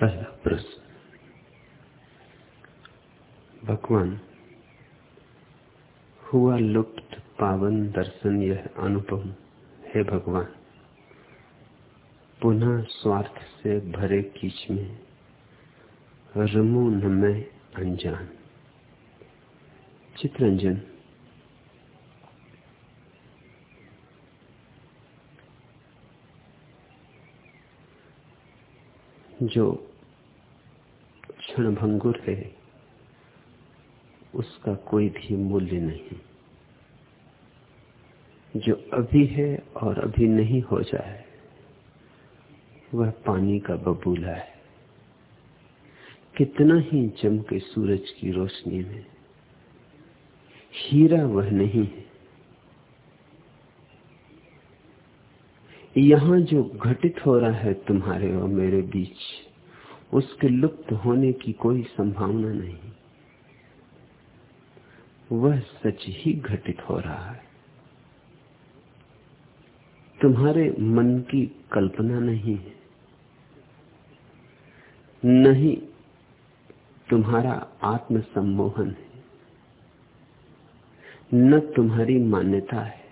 पहला प्रश्न भगवान, हुआ लुप्त पावन दर्शन यह अनुपम है भगवान। पुनः स्वार्थ से भरे कीच में रमू न मैं अनजान। चित्रंजन, जो क्षण भंगुर है उसका कोई भी मूल्य नहीं। जो अभी है और अभी नहीं हो जाए, वह पानी का बबूला है। कितना ही चमके सूरज की रोशनी में, हीरा वह नहीं है। यहाँ जो घटित हो रहा है तुम्हारे और मेरे बीच उसके लुप्त होने की कोई संभावना नहीं। वह सच ही घटित हो रहा है। तुम्हारे मन की कल्पना नहीं है। नहीं, तुम्हारा आत्म सम्मोहन है। न तुम्हारी मान्यता है।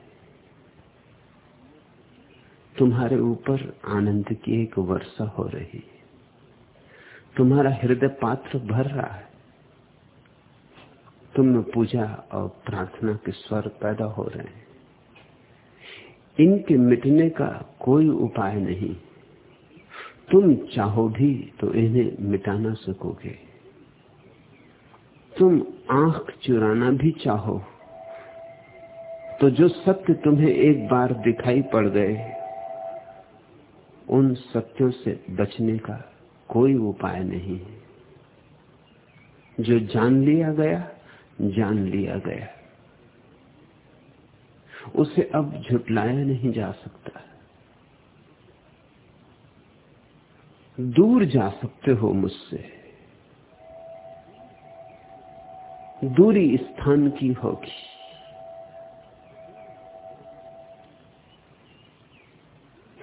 तुम्हारे ऊपर आनंद की एक वर्षा हो रही है। तुम्हारा हृदय पात्र भर रहा है। तुम में पूजा और प्रार्थना के स्वर पैदा हो रहे हैं। इनके मिटने का कोई उपाय नहीं। तुम चाहो भी तो इन्हें मिटा ना सकोगे। तुम आँख चुराना भी चाहो तो जो सत्य तुम्हें एक बार दिखाई पड़ गए, उन सत्यों से बचने का कोई उपाय नहीं है। जो जान लिया गया, जान लिया गया। उसे अब झुटलाया नहीं जा सकता। दूर जा सकते हो मुझसे। दूरी स्थान की होगी।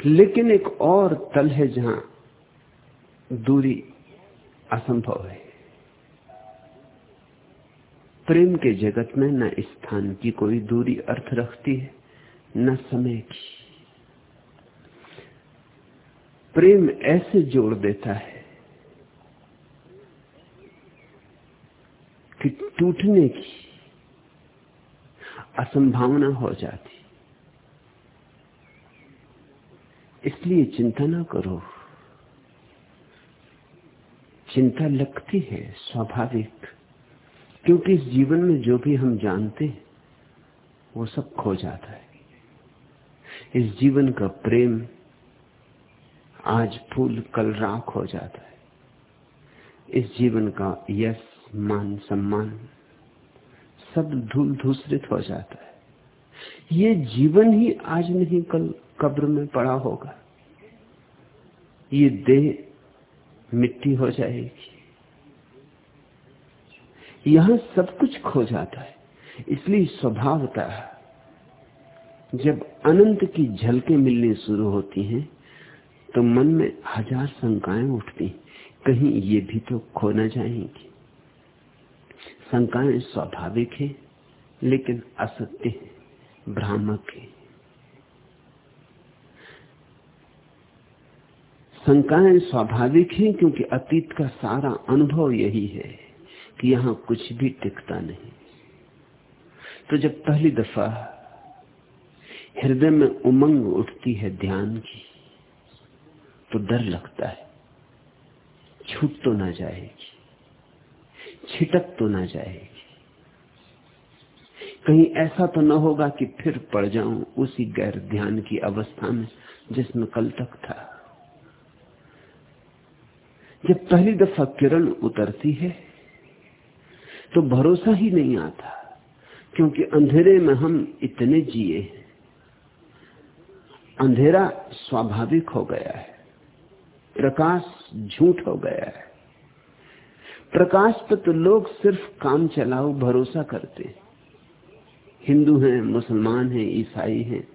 लेकिन एक और तल है जहाँ दूरी असंभव है। प्रेम के जगत में न स्थान की कोई दूरी अर्थ रखती है, न समय की। प्रेम ऐसे जोड़ देता है कि टूटने की असंभावना हो जाती। इसलिए चिंता ना करो। चिंता लगती है स्वाभाविक, क्योंकि इस जीवन में जो भी हम जानते हैं, वो सब खो जाता है। इस जीवन का प्रेम आज फूल कल राख हो जाता है। इस जीवन का यश, मान, सम्मान सब धूल धूसरित हो जाता है। ये जीवन ही आज नहीं, कल कब्र में पड़ा होगा। ये देह मिट्टी हो जाएगी। यहाँ सब कुछ खो जाता है। इसलिए स्वभावता जब अनंत की झलकें मिलनी शुरू होती हैं तो मन में हज़ार शंकाएँ उठती कहीं ये भी तो खो न जाएँगी। शंकाएँ स्वाभाविक है, लेकिन असत्य है, भ्रामक है। शंकाएँ स्वाभाविक हैं क्योंकि अतीत का सारा अनुभव यही है कि यहाँ कुछ भी टिकता नहीं। तो जब पहली दफ़ा हृदय में उमंग उठती है ध्यान की तो डर लगता है। छूट तो ना जाएगी, छिटक तो ना जाएगी। कहीं ऐसा तो न होगा कि फिर पड़ जाऊँ उसी गैर ध्यान की अवस्था में जिसमें कल तक था। जब पहली दफ़ा किरण उतरती है तो भरोसा ही नहीं आता, क्योंकि अंधेरे में हम इतने जिए अंधेरा स्वाभाविक हो गया है, प्रकाश झूठ हो गया है। प्रकाश पर तो लोग सिर्फ़ काम चलाओ, भरोसा करते हिंदू हैं, मुसलमान हैं, ईसाई हैं,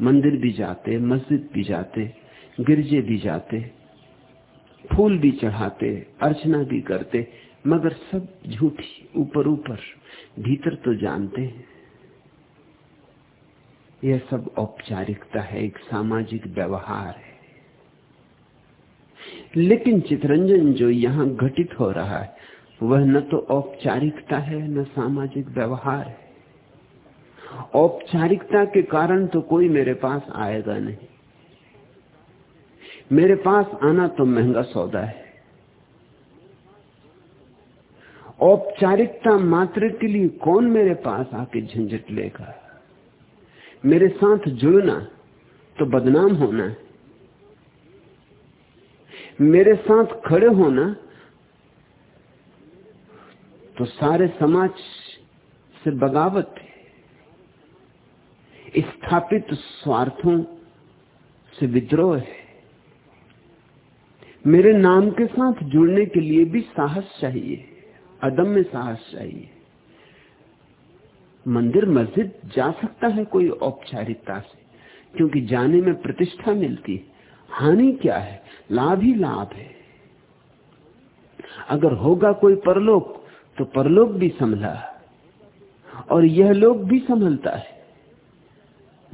मंदिर भी जाते मस्जिद भी जाते गिरजे भी जाते फूल भी चढ़ाते, अर्चना भी करते, मगर सब झूठी ऊपर ऊपर, भीतर तो जानते हैं। यह सब औपचारिकता है, एक सामाजिक व्यवहार है। लेकिन चितरंजन जो यहाँ घटित हो रहा है, वह न तो औपचारिकता है, न सामाजिक व्यवहार है। औपचारिकता के कारण तो कोई मेरे पास आएगा नहीं। मेरे पास आना तो महँगा सौदा है। औपचारिकता मात्र के लिए कौन मेरे पास आके झंझट लेगा? मेरे साथ जुड़ना तो बदनाम होना है। मेरे साथ खड़े होना तो सारे समाज से बगावत है। स्थापित स्वार्थों से विद्रोह है। मेरे नाम के साथ जुड़ने के लिए भी साहस चाहिए, अदम्य साहस चाहिए। मंदिर, मस्जिद जा सकता है कोई औपचारिकता से, क्योंकि जाने में प्रतिष्ठा मिलती है। हानि क्या है? लाभ ही लाभ है। अगर होगा कोई परलोक तो परलोक भी संभला और यह लोग भी संभलता है।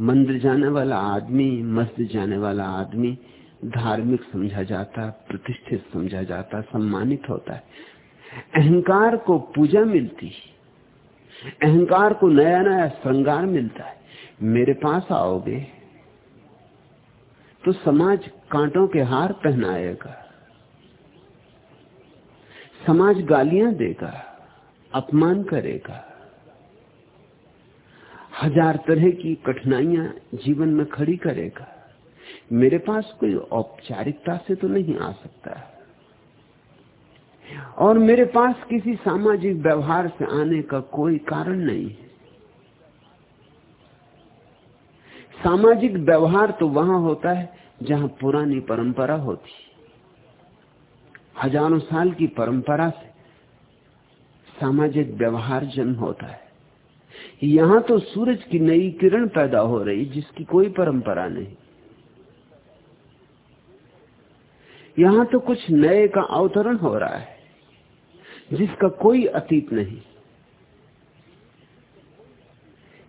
मंदिर जाने वाला आदमी, मस्जिद जाने वाला आदमी धार्मिक समझा जाता प्रतिष्ठित समझा जाता सम्मानित होता है। अहंकार को पूजा मिलती अहंकार को नया नया श्रृंगार मिलता है। मेरे पास आओगे तो समाज कांटों के हार पहनाएगा। समाज गालियाँ देगा, अपमान करेगा। हज़ार तरह की कठिनाइयाँ जीवन में खड़ी करेगा। मेरे पास कोई औपचारिकता से तो नहीं आ सकता। और मेरे पास किसी सामाजिक व्यवहार से आने का कोई कारण नहीं है। सामाजिक व्यवहार तो वहाँ होता है जहाँ पुरानी परंपरा होती हज़ारों साल की परंपरा से सामाजिक व्यवहार जन्म होता है। यहाँ तो सूरज की नई किरण पैदा हो रही जिसकी कोई परंपरा नहीं। यहाँ तो कुछ नए का अवतरण हो रहा है, जिसका कोई अतीत नहीं।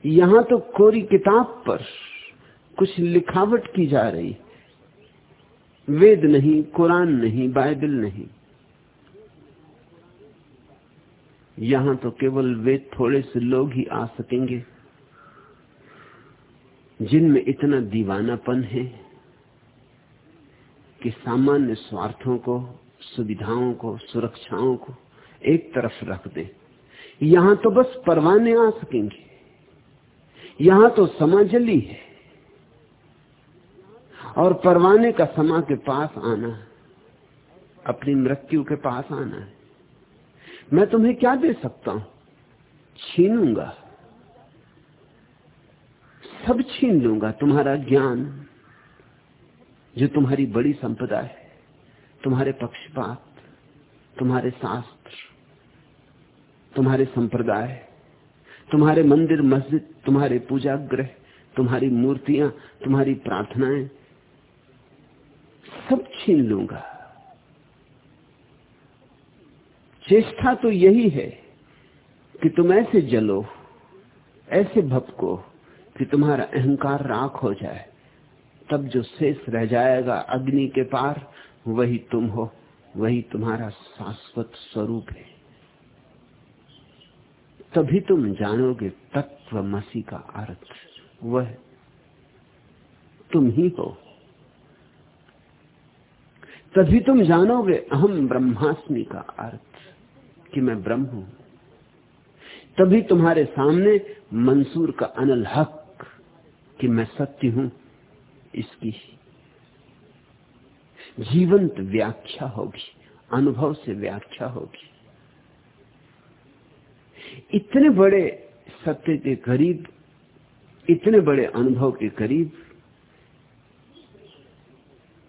यहाँ तो कोरी किताब पर कुछ लिखावट की जा रही वेद नहीं, कुरान नहीं, बाइबल नहीं। यहाँ तो केवल वे थोड़े से लोग ही आ सकेंगे, जिनमें इतना दीवानापन है। कि सामान्य स्वार्थों को, सुविधाओं को, सुरक्षाओं को एक तरफ़ रख दे। यहाँ तो बस परवाने आ सकेंगे। यहाँ तो समा जली है। और परवाने का समा के पास आना, अपनी मृत्यु के पास आना है। मैं तुम्हें क्या दे सकता हूँ? छीनूँगा। सब छीन लूँगा तुम्हारा ज्ञान। जो तुम्हारी बड़ी संपदा है, तुम्हारे पक्षपात, तुम्हारे शास्त्र, तुम्हारे संप्रदाय, तुम्हारे मंदिर, मस्जिद, तुम्हारे पूजा ग्रह तुम्हारी मूर्तियाँ, तुम्हारी प्रार्थनाएँ, सब छीन लूँगा। चेष्टा तो यही है कि तुम ऐसे जलो, ऐसे भपको, कि तुम्हारा अहंकार राख हो जाए। तब जो शेष रह जाएगा अग्नि के पार, वही तुम हो, वही तुम्हारा शाश्वत स्वरूप है। तभी तुम जानोगे तत्व मसी का अर्थ वह तुम ही हो। तभी तुम जानोगे अहम ब्रह्मास्मि का अर्थ कि मैं ब्रह्म हूँ। तभी तुम्हारे सामने मंसूर का अनल हक, कि मैं सत्य हूँ। इसकी जीवंत व्याख्या होगी, अनुभव से व्याख्या होगी। इतने बड़े सत्य के करीब, इतने बड़े अनुभव के करीब,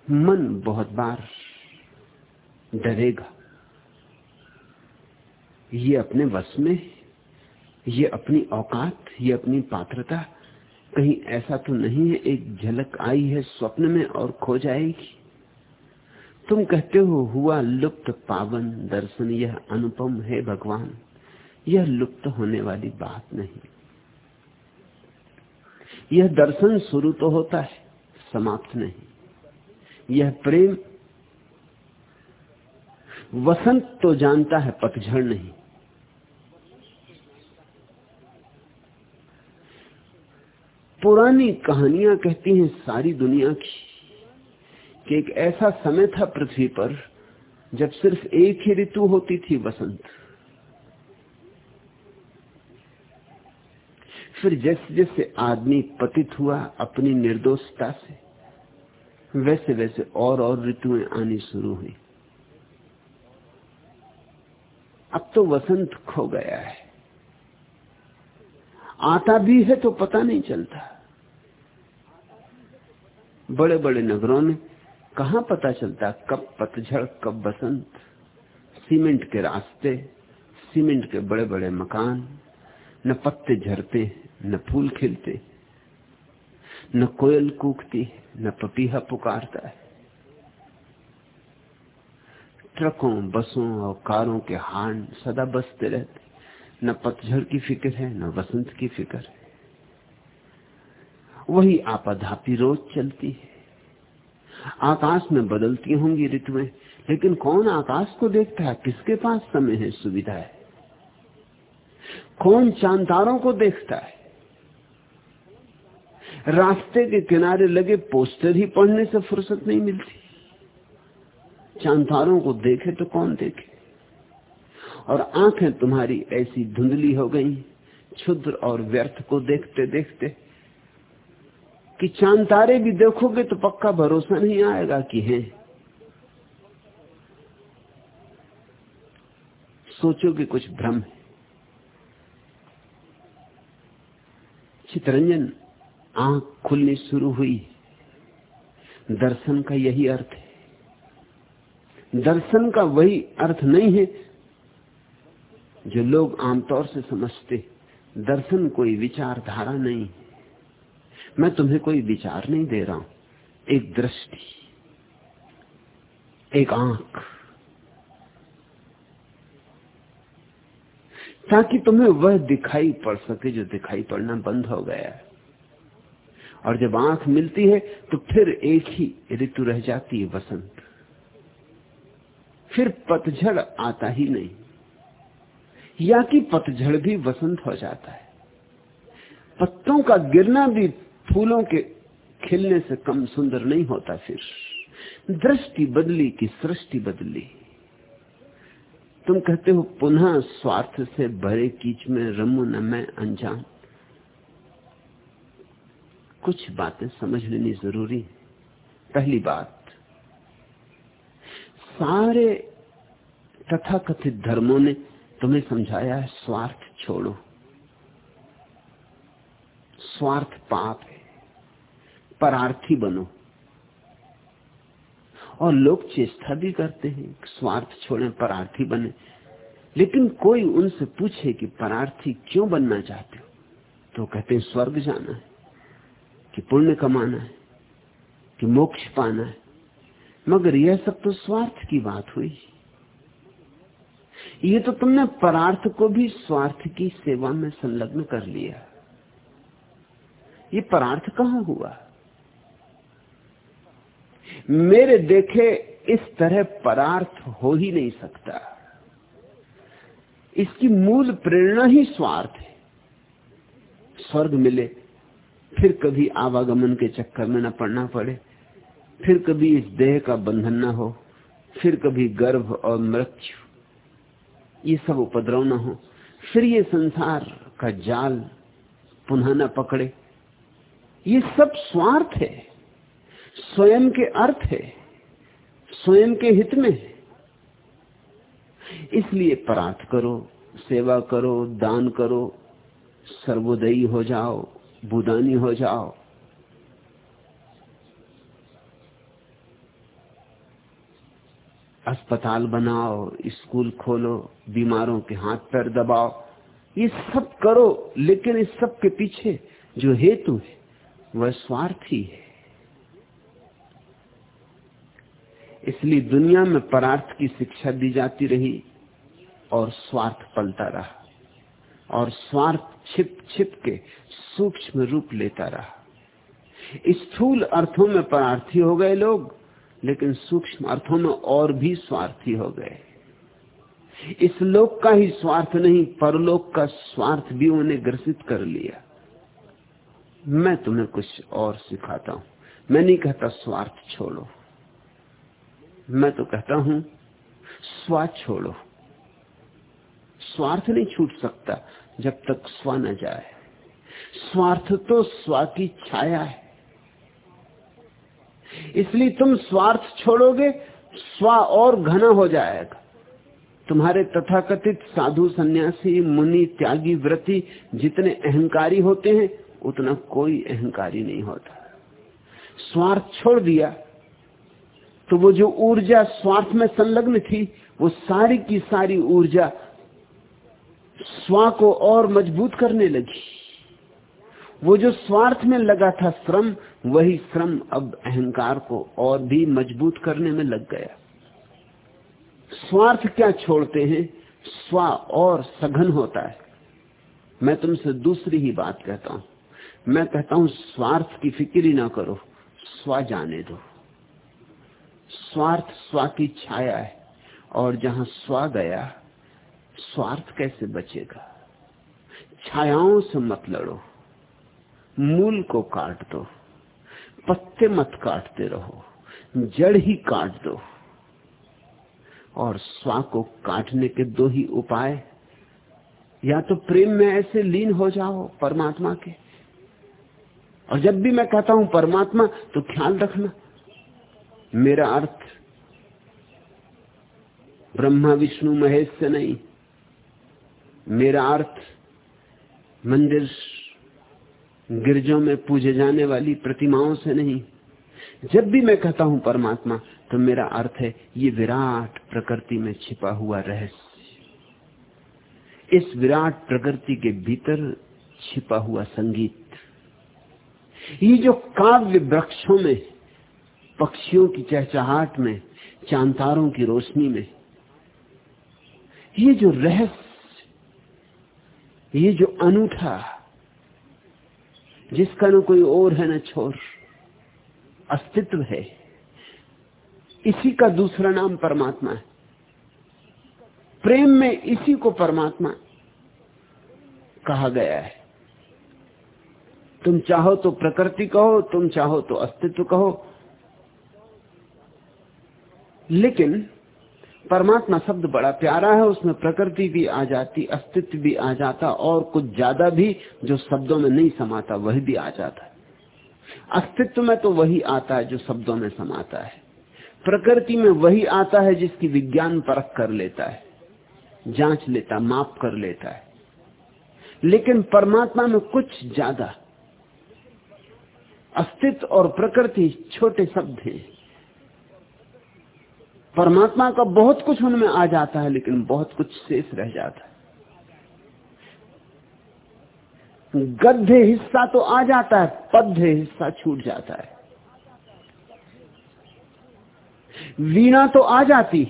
मन बहुत बार डरेगा। ये अपने वश में, ये अपनी औकात, ये अपनी पात्रता कहीं ऐसा तो नहीं है, एक झलक आई है स्वप्न में और खो जाएगी। तुम कहते हो, हुआ लुप्त पावन दर्शन, यह अनुपम है भगवान। यह लुप्त होने वाली बात नहीं। यह दर्शन शुरू तो होता है, समाप्त नहीं। यह प्रेम, वसंत तो जानता है, पतझड़ नहीं। पुरानी कहानियाँ कहती हैं सारी दुनिया की, कि एक ऐसा समय था पृथ्वी पर, जब सिर्फ़ एक ही ऋतु होती थी वसंत। फिर जैसे जैसे आदमी पतित हुआ अपनी निर्दोषता से वैसे वैसे और और ऋतुएँ आनी शुरू हुई। अब तो वसंत खो गया है। आता भी है तो पता नहीं चलता। बड़े बड़े नगरों में कहा पता चलता कब पतझड़, कब बसंत? सीमेंट के रास्ते, सीमेंट के बड़े बड़े मकान, न पत्ते झरते, न फूल खिलते, न कोयल कूकती, न पपीहा पुकारता है। ट्रकों, बसों और कारों के हान सदा बसते रहते, न पतझड़ की फ़िक्र है, न बसंत की फ़िक्र है। वही आपाधापी रोज चलती है। आकाश में बदलती होंगी ऋतुएँ, लेकिन कौन आकाश को देखता है? किसके पास समय है, सुविधा है? कौन चांदारों को देखता है? रास्ते के किनारे लगे पोस्टर ही पढ़ने से फुर्सत नहीं मिलती। चांदारों को देखे तो कौन देखे? और आँखें तुम्हारी ऐसी धुंधली हो गई, क्षुद्र और व्यर्थ को देखते देखते कि चाँद तारे भी देखोगे तो पक्का भरोसा नहीं आएगा कि हैं। सोचोगे कुछ भ्रम है। चितरंजन, आँख खुलनी शुरू हुई। दर्शन का यही अर्थ है। दर्शन का वही अर्थ नहीं है जो लोग आमतौर से समझते। दर्शन कोई विचारधारा नहीं मैं तुम्हें कोई विचार नहीं दे रहा हूँ। एक दृष्टि, एक आँख। ताकि तुम्हें वह दिखाई पड़ सके जो दिखाई पड़ना बंद हो गया है। और जब आँख मिलती है तो फिर एक ही ऋतु रह जाती है वसंत। फिर पतझड़ आता ही नहीं। या कि पतझड़ भी वसंत हो जाता है। पत्तों का गिरना भी फूलों के खिलने से कम सुंदर नहीं होता फिर। दृष्टि बदली की सृष्टि बदली। तुम कहते हो, पुनः स्वार्थ से भरे कीच में रमू न मैं अनजान कुछ बातें समझ लेनी ज़रूरी है। पहली बात, सारे तथाकथित धर्मों ने तुम्हें समझाया है, स्वार्थ छोड़ो। स्वार्थ पाप है। परार्थी बनो। और लोग चेष्टा भी करते हैं, स्वार्थ छोड़े परार्थी बने। लेकिन कोई उनसे पूछे कि परार्थी क्यों बनना चाहते हो? तो कहते हैं, स्वर्ग जाना है, कि पुण्य कमाना है, कि मोक्ष पाना है। मगर यह सब तो स्वार्थ की बात हुई। ये तो तुमने परार्थ को भी स्वार्थ की सेवा में संलग्न कर लिया। ये परार्थ कहाँ हुआ? मेरे देखे इस तरह परार्थ हो ही नहीं सकता। इसकी मूल प्रेरणा ही स्वार्थ है। स्वर्ग मिले, फिर कभी आवागमन के चक्कर में न पड़ना पड़े, फिर कभी इस देह का बंधन न हो, फिर कभी गर्भ और मृत्यु। ये सब उपद्रव न हो, फिर ये संसार का जाल पुनः न पकड़े। ये सब स्वार्थ है। स्वयं के अर्थ है, स्वयं के हित में है। इसलिए प्रार्थ करो, सेवा करो, दान करो, सर्वोदयी हो जाओ, बुदानी हो जाओ। अस्पताल बनाओ, स्कूल खोलो, बीमारों के हाथ पैर दबाओ। ये सब करो, लेकिन इस सब के पीछे जो हेतु है, वह स्वार्थी है। इसलिए दुनिया में परार्थ की शिक्षा दी जाती रही और स्वार्थ पलता रहा और स्वार्थ छिप छिप के सूक्ष्म रूप लेता रहा। स्थूल अर्थों में परार्थी हो गए लोग, लेकिन सूक्ष्म अर्थों में और भी स्वार्थी हो गए। इस लोक का ही स्वार्थ नहीं, परलोक का स्वार्थ भी उन्हें ग्रसित कर लिया। मैं तुम्हें कुछ और सिखाता हूँ। मैं नहीं कहता स्वार्थ छोड़ो। मैं तो कहता हूँ, स्वा छोड़ो। स्वार्थ नहीं छूट सकता जब तक स्व न जाए। स्वार्थ तो स्व की छाया है। इसलिए तुम स्वार्थ छोड़ोगे, स्व और घना हो जाएगा। तुम्हारे तथाकथित साधु सन्यासी, मुनि, त्यागी, व्रति जितने अहंकारी होते हैं, उतना कोई अहंकारी नहीं होता। स्वार्थ छोड़ दिया तो वो जो ऊर्जा स्वार्थ में संलग्न थी, वो सारी की सारी ऊर्जा स्वा को और मज़बूत करने लगी। वो जो स्वार्थ में लगा था श्रम, वही श्रम अब अहंकार को और भी मज़बूत करने में लग गया। स्वार्थ क्या छोड़ते हैं? स्व और सघन होता है। मैं तुमसे दूसरी ही बात कहता हूँ। मैं कहता हूँ, स्वार्थ की फ़िक्र ही ना करो, स्व जाने दो। स्वार्थ स्वा की छाया है और जहाँ स्व गया, स्वार्थ कैसे बचेगा? छायाओं से मत लड़ो, मूल को काट दो, पत्ते मत काटते रहो, जड़ ही काट दो। और स्वा को काटने के दो ही उपाय, या तो प्रेम में ऐसे लीन हो जाओ परमात्मा के। और जब भी मैं कहता हूँ परमात्मा तो ख्याल रखना। मेरा अर्थ ब्रह्मा विष्णु महेश से नहीं। मेरा अर्थ मंदिर गिरजों में पूजे जाने वाली प्रतिमाओं से नहीं। जब भी मैं कहता हूँ परमात्मा तो मेरा अर्थ है, ये विराट प्रकृति में छिपा हुआ रहस्य। इस विराट प्रकृति के भीतर छिपा हुआ संगीत। ये जो काव्य वृक्षों में पक्षियों की चहचहाट में, चांतारों की रोशनी में। ये जो रहस्य, ये जो अनूठा, जिसका न कोई और है न छोर, अस्तित्व है, इसी का दूसरा नाम परमात्मा है। प्रेम में इसी को परमात्मा कहा गया है। तुम चाहो तो प्रकृति कहो, तुम चाहो तो अस्तित्व कहो लेकिन परमात्मा शब्द बड़ा प्यारा है, उसमें प्रकृति भी आ जाती, अस्तित्व भी आ जाता और कुछ ज़्यादा भी जो शब्दों में नहीं समाता, वही भी आ जाता अस्तित्व में तो वही आता है जो शब्दों में समाता है। प्रकृति में वही आता है जिसकी विज्ञान परख कर लेता है, जाँच लेता, माप कर लेता है। लेकिन परमात्मा में कुछ ज़्यादा, अस्तित्व और प्रकृति छोटे शब्द हैं। परमात्मा का बहुत कुछ उनमें आ जाता है, लेकिन बहुत कुछ शेष रह जाता है। गद्य हिस्सा तो आ जाता है, पद्य हिस्सा छूट जाता है। वीणा तो आ जाती,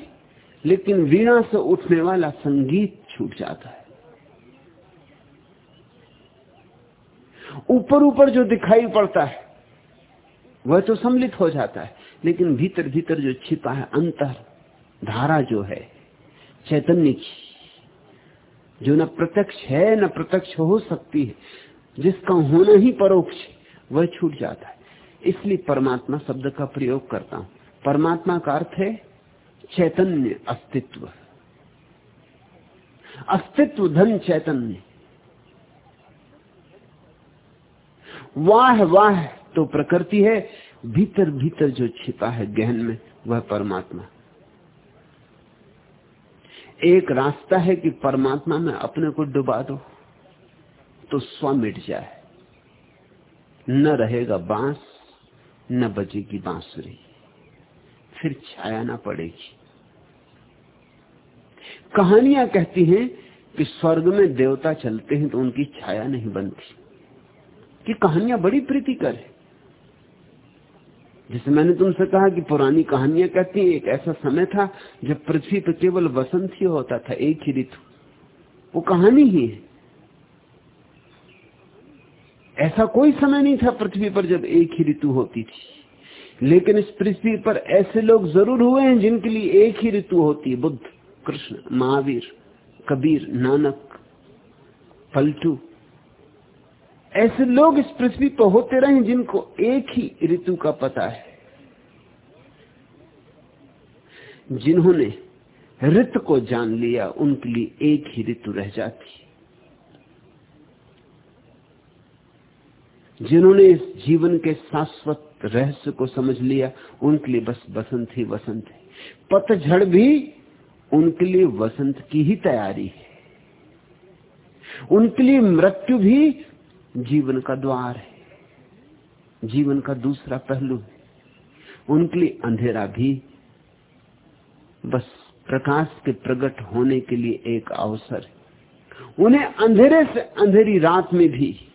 लेकिन वीणा से उठने वाला संगीत छूट जाता है। ऊपर ऊपर जो दिखाई पड़ता है, वह तो सम्मिलित हो जाता है। लेकिन भीतर भीतर जो छिपा है, अंतर धारा जो है, चैतन्य की, जो न प्रत्यक्ष है, न प्रत्यक्ष हो सकती है, जिसका होना ही परोक्ष वह छूट जाता है। इसलिए परमात्मा शब्द का प्रयोग करता हूँ। परमात्मा का अर्थ है चैतन्य अस्तित्व। अस्तित्व धन चैतन्य। वाह वाह तो प्रकृति है भीतर भीतर जो छिपा है गहन में, वह परमात्मा। एक रास्ता है कि परमात्मा में अपने को डुबा दो तो स्व मिट जाए। न रहेगा बाँस, न बजेगी बांसुरी। फिर छाया ना पड़ेगी। कहानियाँ कहती हैं कि स्वर्ग में देवता चलते हैं तो उनकी छाया नहीं बनती। कि कहानियाँ बड़ी प्रीतिकर है। जैसे मैंने तुमसे कहा कि पुरानी कहानियाँ कहती हैं, एक ऐसा समय था जब पृथ्वी पर केवल वसंत ही होता था, एक ही ऋतु। वो कहानी ही है। ऐसा कोई समय नहीं था पृथ्वी पर जब एक ही ऋतु होती थी। लेकिन इस पृथ्वी पर ऐसे लोग ज़रूर हुए हैं जिनके लिए एक ही ऋतु होती है। बुद्ध, कृष्ण, महावीर, कबीर, नानक, पलटू। ऐसे लोग इस पृथ्वी पर होते रहे जिनको एक ही ऋतु का पता है। जिन्होंने ऋतु को जान लिया, उनके लिए एक ही ऋतु रह जाती। जिन्होंने इस जीवन के शाश्वत रहस्य को समझ लिया, उनके लिए बस बसंत ही वसंत है। पतझड़ भी उनके लिए वसंत की ही तैयारी है। उनके लिए मृत्यु भी जीवन का द्वार है। जीवन का दूसरा पहलू है। उनके लिए अंधेरा भी बस प्रकाश के प्रकट होने के लिए एक अवसर है। उन्हें अंधेरे से अंधेरी रात में भी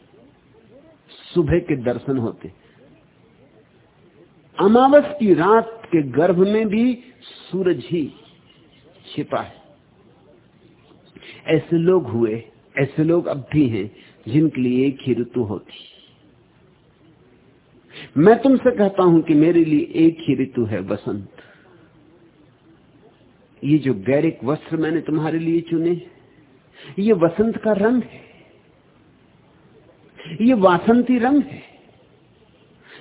सुबह के दर्शन होते अमावस की रात के गर्भ में भी सूरज ही छिपा है। ऐसे लोग हुए, ऐसे लोग अब भी हैं जिनके लिए एक ही ऋतु होती। मैं तुमसे कहता हूँ कि मेरे लिए एक ही ऋतु है बसंत। ये जो गैरिक वस्त्र मैंने तुम्हारे लिए चुने, ये वसंत का रंग है। ये वासंती रंग है।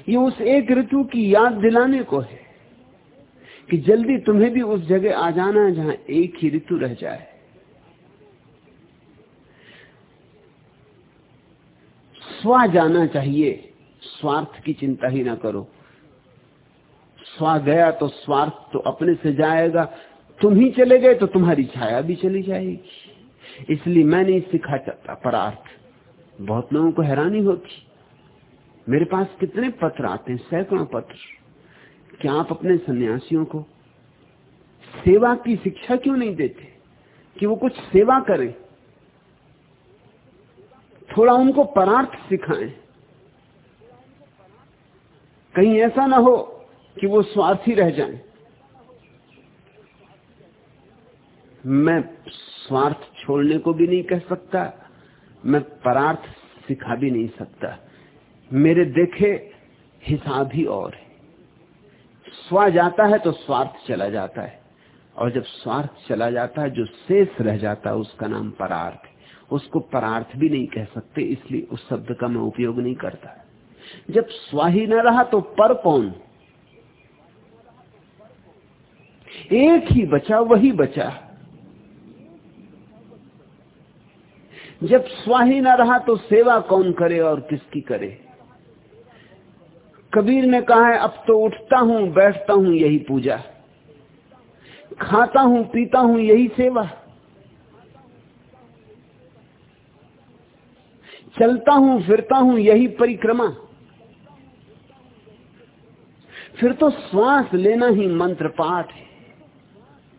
ये उस एक ऋतु की याद दिलाने को है कि जल्दी तुम्हें भी उस जगह आ जाना है जहाँ एक ही ऋतु रह जाए। स्वा जाना चाहिए। स्वार्थ की चिंता ही ना करो। स्वा गया तो स्वार्थ तो अपने से जाएगा। तुम ही चले गए तो तुम्हारी छाया भी चली जाएगी। इसलिए मैं नहीं सिखा चाहता परार्थ। बहुत लोगों को हैरानी होती। मेरे पास कितने पत्र आते हैं? सैकड़ों पत्र। क्या आप अपने सन्यासियों को सेवा की शिक्षा क्यों नहीं देते? कि वो कुछ सेवा करें? थोड़ा उनको परार्थ सिखाएँ। कहीं ऐसा ना हो कि वो स्वार्थी रह जाएँ। मैं स्वार्थ छोड़ने को भी नहीं कह सकता, मैं परार्थ सिखा भी नहीं सकता। मेरे देखे हिसाब ही और है। स्वा जाता है तो स्वार्थ चला जाता है, और जब स्वार्थ चला जाता है, जो शेष रह जाता है, उसका नाम परार्थ। उसको परार्थ भी नहीं कह सकते, इसलिए उस शब्द का मैं उपयोग नहीं करता। जब स्वाही न रहा तो पर कौन? एक ही बचा, वही बचा। जब स्वाही न रहा तो सेवा कौन करे और किसकी करे? कबीर ने कहा है अब तो उठता हूँ, बैठता हूँ, यही पूजा। खाता हूँ, पीता हूँ, यही सेवा। चलता हूँ, फिरता हूँ, यही परिक्रमा। फिर तो श्वास लेना ही मंत्र पाठ है।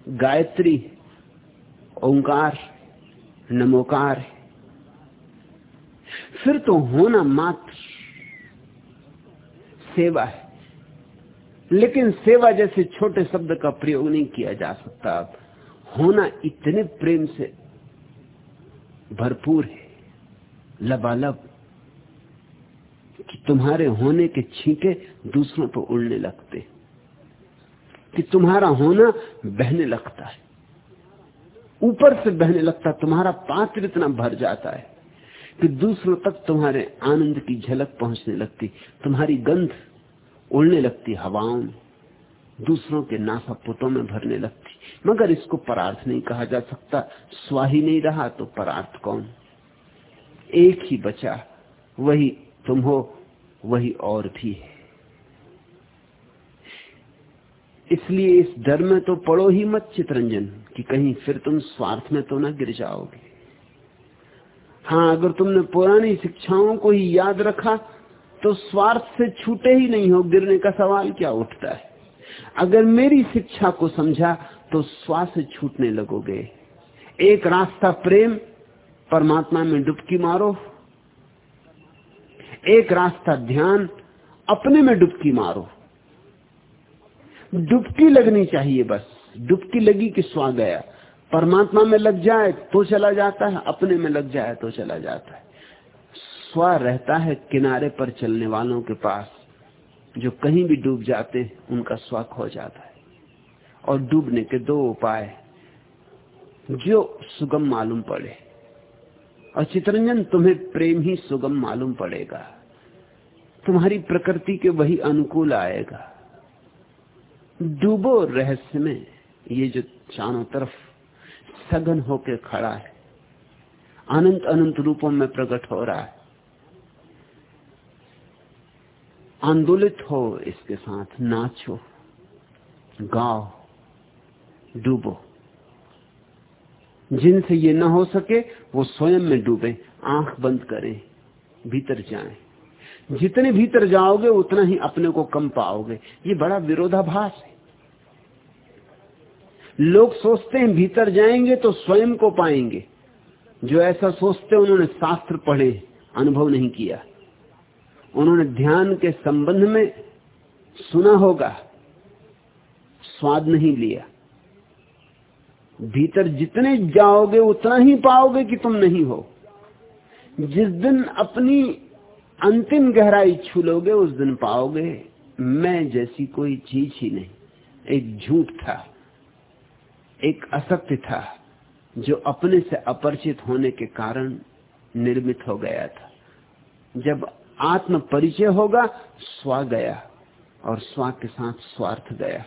गायत्री, ओंकार, नमोकार है। फिर तो होना मात्र सेवा है। लेकिन सेवा जैसे छोटे शब्द का प्रयोग नहीं किया जा सकता। अब होना इतने प्रेम से भरपूर है। लबालब कि तुम्हारे होने के छींके दूसरों पर उड़ने लगते कि तुम्हारा होना बहने लगता है। ऊपर से बहने लगता, तुम्हारा पात्र इतना भर जाता है कि दूसरों तक तुम्हारे आनंद की झलक पहुँचने लगती, तुम्हारी गंध उड़ने लगती, हवाओं में दूसरों के नासा पुटों में भरने लगती। मगर इसको परार्थ नहीं कहा जा सकता, स्वाही नहीं रहा तो परार्थ कौन? एक ही बचा, वही तुम हो, वही और भी है। इसलिए इस डर में तो पड़ो ही मत चित्रंजन, कि कहीं फिर तुम स्वार्थ में तो ना गिर जाओगे। हाँ अगर तुमने पुरानी शिक्षाओं को ही याद रखा तो स्वार्थ से छूटे ही नहीं हो, गिरने का सवाल क्या उठता है? अगर मेरी शिक्षा को समझा तो स्वार्थ से छूटने लगोगे। एक रास्ता प्रेम परमात्मा में डुबकी मारो। एक रास्ता ध्यान, अपने में डुबकी मारो। डुबकी लगनी चाहिए बस। डुबकी लगी कि स्वा गया। परमात्मा में लग जाए तो चला जाता है, अपने में लग जाए तो चला जाता है। स्वा रहता है किनारे पर चलने वालों के पास। जो कहीं भी डूब जाते उनका स्वा खो जाता है। और डूबने के दो उपाय। जो सुगम मालूम पड़े। और चित्रंजन तुम्हें प्रेम ही सुगम मालूम पड़ेगा। तुम्हारी प्रकृति के वही अनुकूल आएगा। डूबो रहस्य में ये जो चारों तरफ़ सघन होके खड़ा है, अनंत अनंत रूपों में प्रकट हो रहा है। आंदोलित हो इसके साथ, नाचो, गाओ, डूबो। जिनसे ये न हो सके, वो स्वयं में डूबे, आँख बंद करें, भीतर जाएँ। जितने भीतर जाओगे, उतना ही अपने को कम पाओगे। ये बड़ा विरोधाभास है। लोग सोचते हैं भीतर जाएँगे तो स्वयं को पाएँगे। जो ऐसा सोचते उन्होंने शास्त्र पढ़े, अनुभव नहीं किया। उन्होंने ध्यान के संबंध में सुना होगा, स्वाद नहीं लिया। भीतर जितने जाओगे, उतना ही पाओगे कि तुम नहीं हो। जिस दिन अपनी अंतिम गहराई छू लोगे, उस दिन पाओगे, मैं जैसी कोई चीज़ ही नहीं। एक झूठ था, एक असत्य था, जो अपने से अपरिचित होने के कारण निर्मित हो गया था। जब आत्म परिचय होगा, स्वा गया, और स्वा के साथ स्वार्थ गया।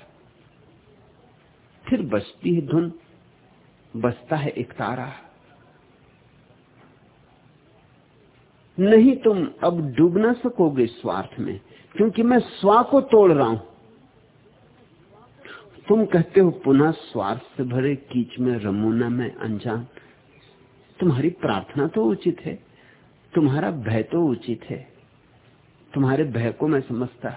फिर बचती है धुन। बसता है एक तारा। नहीं तुम अब डूब ना सकोगे स्वार्थ में, क्योंकि मैं स्वा को तोड़ रहा हूँ। तुम कहते हो पुनः स्वार्थ से भरे कीच में रमूना में अनजान। तुम्हारी प्रार्थना तो उचित है, तुम्हारा भय तो उचित है। तुम्हारे भय को मैं समझता,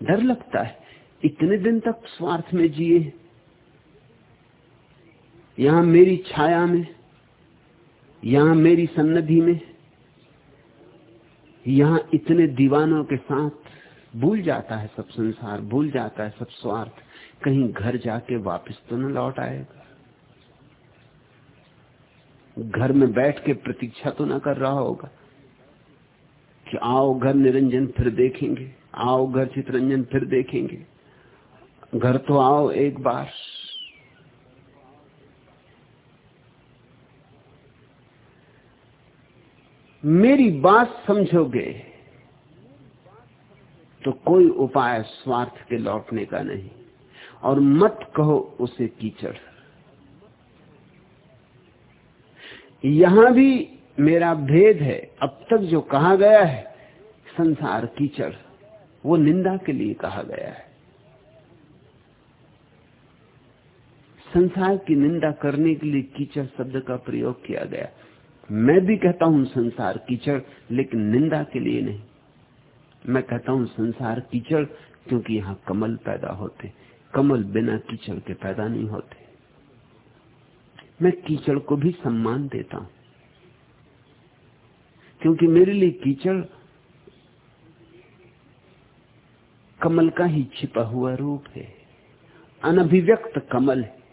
डर लगता है। इतने दिन तक स्वार्थ में जिए यहाँ मेरी छाया में, यहाँ मेरी सन्नति में, यहाँ इतने दीवानों के साथ भूल जाता है सब संसार, भूल जाता है सब स्वार्थ। कहीं घर जाके वापस तो न लौट आएगा। घर में बैठ के प्रतीक्षा तो ना कर रहा होगा कि आओ घर निरंजन फिर देखेंगे, आओ घर चितरंजन फिर देखेंगे। घर तो आओ एक बार। मेरी बात समझोगे तो कोई उपाय स्वार्थ के लौटने का नहीं। और मत कहो उसे कीचड़। यहाँ भी मेरा भेद है, अब तक जो कहा गया है, संसार कीचड़, वो निंदा के लिए कहा गया है। संसार की निंदा करने के लिए कीचड़ शब्द का प्रयोग किया गया। मैं भी कहता हूँ संसार कीचड़, लेकिन निंदा के लिए नहीं। मैं कहता हूँ संसार कीचड़, क्योंकि यहाँ कमल पैदा होते। कमल बिना कीचड़ के पैदा नहीं होते। मैं कीचड़ को भी सम्मान देता हूँ। क्योंकि मेरे लिए कीचड़ कमल का ही छिपा हुआ रूप है। अनभिव्यक्त कमल है।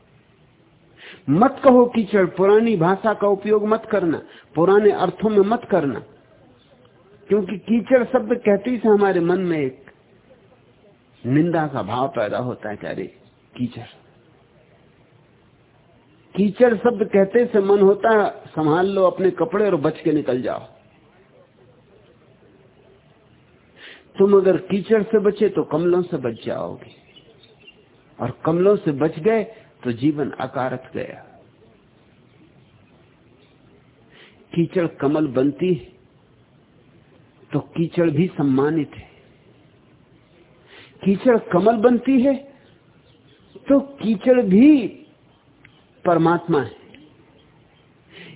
मत कहो कीचड़, पुरानी भाषा का उपयोग मत करना, पुराने अर्थों में मत करना। क्योंकि कीचड़ शब्द कहते से हमारे मन में एक निंदा का भाव पैदा होता है अरे, कीचड़। कीचड़ शब्द कहते से मन होता है, संभाल लो अपने कपड़े और बच के निकल जाओ। तुम अगर कीचड़ से बचे तो कमलों से बच जाओगे। और कमलों से बच गए तो जीवन अकारत गया। कीचड़ कमल बनती है तो कीचड़ भी सम्मानित है। कीचड़ कमल बनती है तो कीचड़ भी परमात्मा है।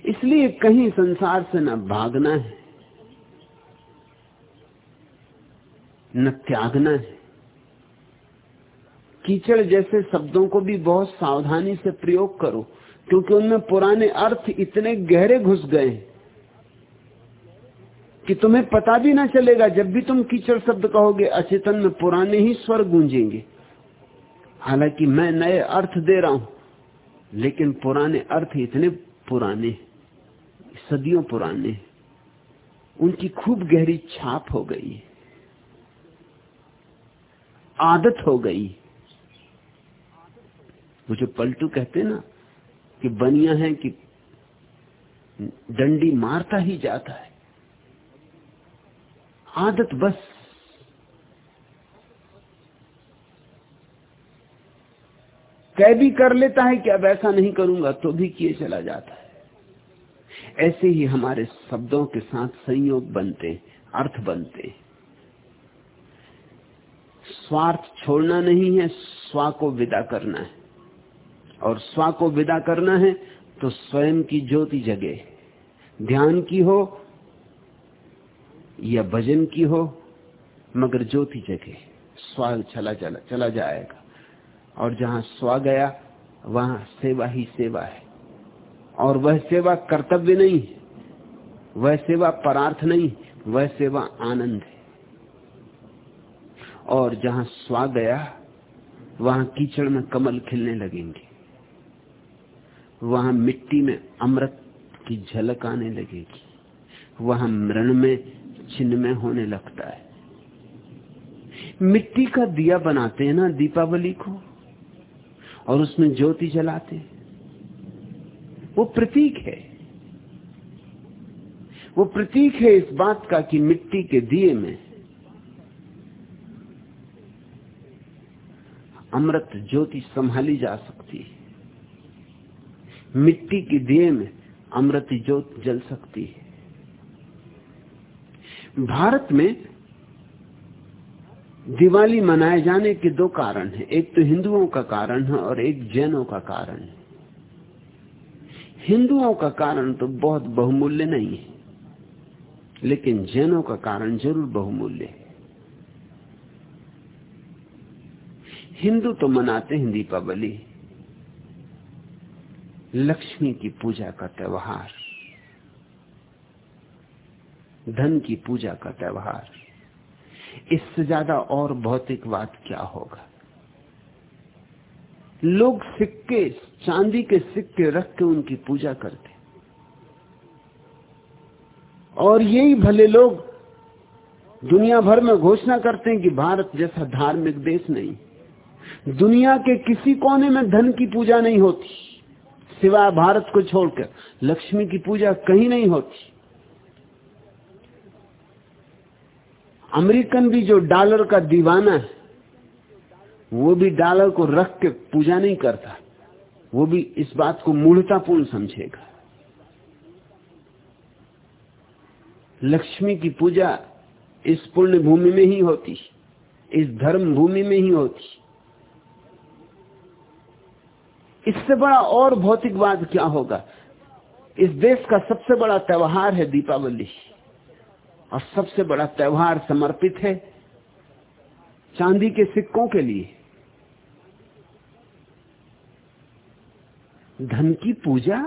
इसलिए कहीं संसार से न भागना है, न त्यागना है। कीचड़ जैसे शब्दों को भी बहुत सावधानी से प्रयोग करो, क्योंकि उनमें पुराने अर्थ इतने गहरे घुस गए कि तुम्हें पता भी ना चलेगा, जब भी तुम कीचड़ शब्द कहोगे, अचेतन में पुराने ही स्वर गूंजेंगे। हालाँकि मैं नए अर्थ दे रहा हूँ, लेकिन पुराने अर्थ इतने पुराने, सदियों पुराने, उनकी खूब गहरी छाप हो गई, आदत हो गई। वो जो पलटू कहते ना, कि बनिया है कि डंडी मारता ही जाता है। आदत बस। कह भी कर लेता है कि अब ऐसा नहीं करूँगा तो भी किए चला जाता है। ऐसे ही हमारे शब्दों के साथ संयोग बनते, अर्थ बनते। स्वार्थ छोड़ना नहीं है, स्वा को विदा करना है। और स्वा को विदा करना है तो स्वयं की ज्योति जगे। ध्यान की हो या भजन की हो, मगर ज्योति जगे। स्वा चला चला चला जाएगा। और जहाँ स्वा गया, वहाँ सेवा ही सेवा है। और वह सेवा कर्तव्य नहीं वह सेवा परार्थ नहीं वह सेवा आनंद है। और जहाँ स्वा गया, वहाँ कीचड़ में कमल खिलने लगेंगे। वहाँ मिट्टी में अमृत की झलक आने लगेगी। वहाँ मृण में चिन्ह में होने लगता है। मिट्टी का दिया बनाते हैं ना दीपावली को, और उसमें ज्योति जलाते वो प्रतीक है। वो प्रतीक है इस बात का कि मिट्टी के दिए में अमृत ज्योति संभाली जा सकती है। मिट्टी के दिए में अमृत ज्योत जल सकती है। भारत में दिवाली मनाए जाने के दो कारण हैं। एक तो हिंदुओं का कारण है और एक जैनों का कारण है। हिंदुओं का कारण तो बहुत बहुमूल्य नहीं है, लेकिन जैनों का कारण ज़रूर बहुमूल्य है। हिंदू तो मनाते हैं दीपावली। लक्ष्मी की पूजा का त्यौहार, धन की पूजा का त्यौहार, इससे ज़्यादा और भौतिकवाद क्या होगा? लोग सिक्के, चांदी के सिक्के रख के उनकी पूजा करते और यही भले लोग दुनिया भर में घोषणा करते हैं कि भारत जैसा धार्मिक देश नहीं, दुनिया के किसी कोने में धन की पूजा नहीं होती। सिवाय भारत को छोड़कर लक्ष्मी की पूजा कहीं नहीं होती। अमेरिकन भी जो डॉलर का दीवाना है, वो भी डॉलर को रख के पूजा नहीं करता। वो भी इस बात को मूढ़तापूर्ण समझेगा। लक्ष्मी की पूजा इस पुण्य भूमि में ही होती, इस धर्म भूमि में ही होती। इससे बड़ा और भौतिकवाद क्या होगा? इस देश का सबसे बड़ा त्यौहार है दीपावली। और सबसे बड़ा त्यौहार समर्पित है चांदी के सिक्कों के लिए। धन की पूजा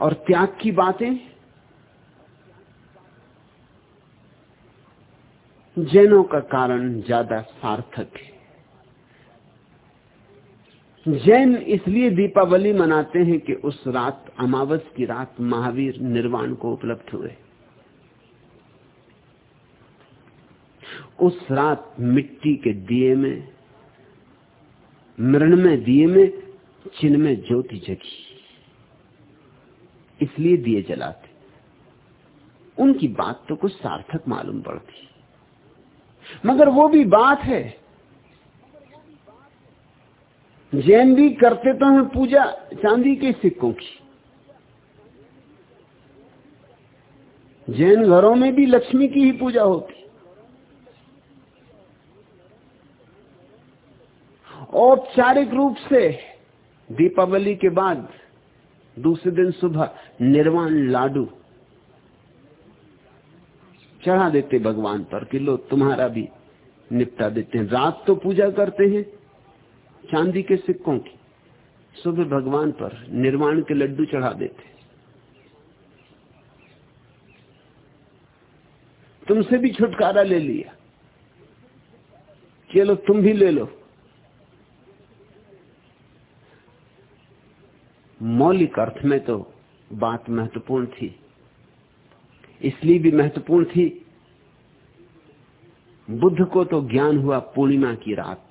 और त्याग की बातें। जैनों का कारण ज़्यादा सार्थक है। जैन इसलिए दीपावली मनाते हैं कि उस रात, अमावस की रात महावीर निर्वाण को उपलब्ध हुए। उस रात मिट्टी के दिए में मृण में दिए में चिन्ह में ज्योति जगी। इसलिए दिए जलाते। उनकी बात तो कुछ सार्थक मालूम पड़ती। मगर वो भी बात है जैन भी करते तो हैं पूजा, चांदी के सिक्कों की। जैन घरों में भी लक्ष्मी की ही पूजा होती। औपचारिक रूप से दीपावली के बाद दूसरे दिन सुबह निर्वाण लाडू चढ़ा देते भगवान पर कि लो, तुम्हारा भी निपटा देते हैं। रात तो पूजा करते हैं। चांदी के सिक्कों की, सुबह भगवान पर निर्माण के लड्डू चढ़ा देते। तुमसे भी छुटकारा ले लिया। चलो, तुम भी ले लो। मौलिक अर्थ में तो बात महत्वपूर्ण थी। इसलिए भी महत्वपूर्ण थी। बुद्ध को तो ज्ञान हुआ पूर्णिमा की रात।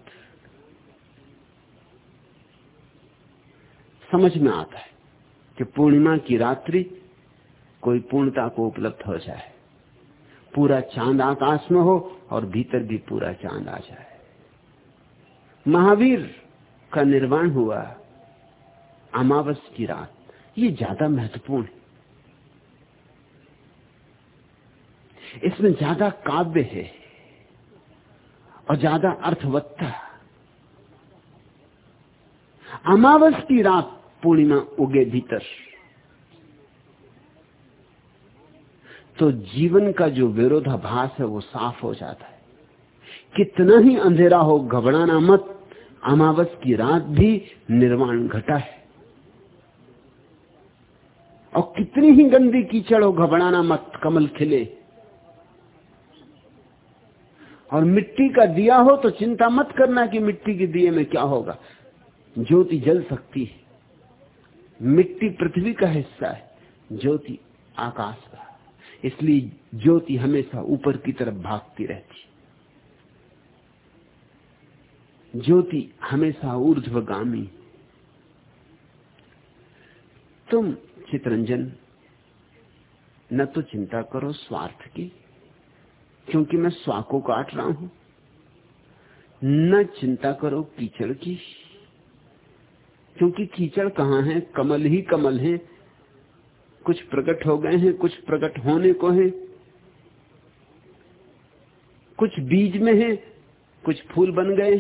समझ में आता है कि पूर्णिमा की रात्रि कोई पूर्णता को उपलब्ध हो जाए। पूरा चाँद आकाश में हो और भीतर भी पूरा चाँद आ जाए। महावीर का निर्वाण हुआ अमावस की रात। ये ज़्यादा महत्वपूर्ण है। इसमें ज़्यादा काव्य है और ज़्यादा अर्थवत्ता। अमावस की रात पूर्णिमा उगे भीतर तो जीवन का जो विरोधाभास है, वो साफ़ हो जाता है। कितना ही अंधेरा हो, घबराना मत। अमावस की रात भी निर्वाण घटा है। और कितनी ही गंदी कीचड़ हो, घबराना मत, कमल खिले। और मिट्टी का दिया हो तो चिंता मत करना कि मिट्टी के दिए में क्या होगा। ज्योति जल सकती है। मिट्टी पृथ्वी का हिस्सा है, ज्योति आकाश का। इसलिए ज्योति हमेशा ऊपर की तरफ़ भागती रहती ज्योति हमेशा ऊर्ध्वगामी तुम चितरंजन, न तो चिंता करो स्वार्थ की, क्योंकि मैं स्वा को काट रहा हूँ। न चिंता करो कीचड़ की। क्योंकि कीचड़ कहाँ है? कमल ही कमल है। कुछ प्रकट हो गए हैं, कुछ प्रकट होने को है। कुछ बीज में है, कुछ फूल बन गए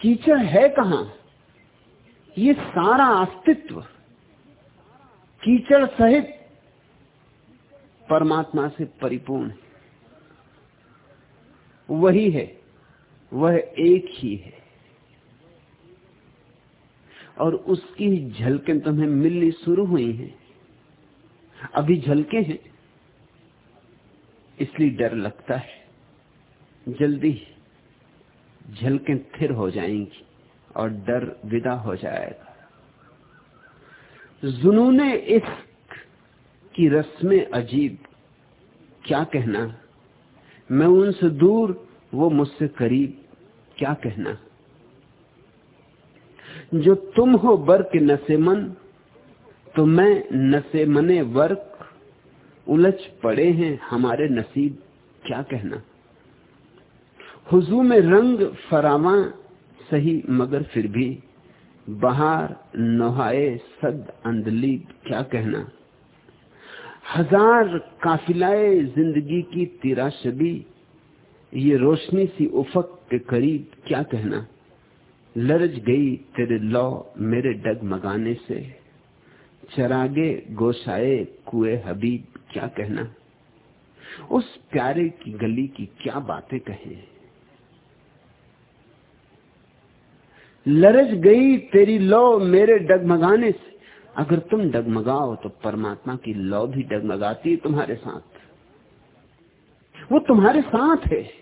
कीचड़ है कहाँ? ये सारा अस्तित्व कीचड़ सहित परमात्मा से परिपूर्ण है। वही है, वह एक ही है। और उसकी झलकें तुम्हें मिलनी शुरू हुई हैं। अभी झलके हैं, इसलिए डर लगता है। जल्दी झलकें थिर हो जाएँगी और डर विदा हो जाएगा। जुनून इश्क की रस्में अजीब, क्या कहना? मैं उनसे दूर, वो मुझसे करीब, क्या कहना? जो तुम हो वर्क नशे मन तो मैं नशे मने वर्क उलझ पड़े हैं हमारे नसीब। क्या कहना? हुजू में रंग फरावा सही, मगर फिर भी बहार नहाए सद अंदलीब क्या कहना? हज़ार काफिलाए ज़िंदगी की तिरा शबी ये रोशनी सी उफक के करीब। क्या कहना? लरज गई तेरे लौ मेरे डगमगाने से। चरागे गोसाए कुए हबीब, क्या कहना? उस प्यारे की गली की क्या बातें कहे? लरज गई तेरी लौ मेरे डगमगाने से। अगर तुम डगमगाओ तो परमात्मा की लौ भी डगमगाती है तुम्हारे साथ। वो तुम्हारे साथ है।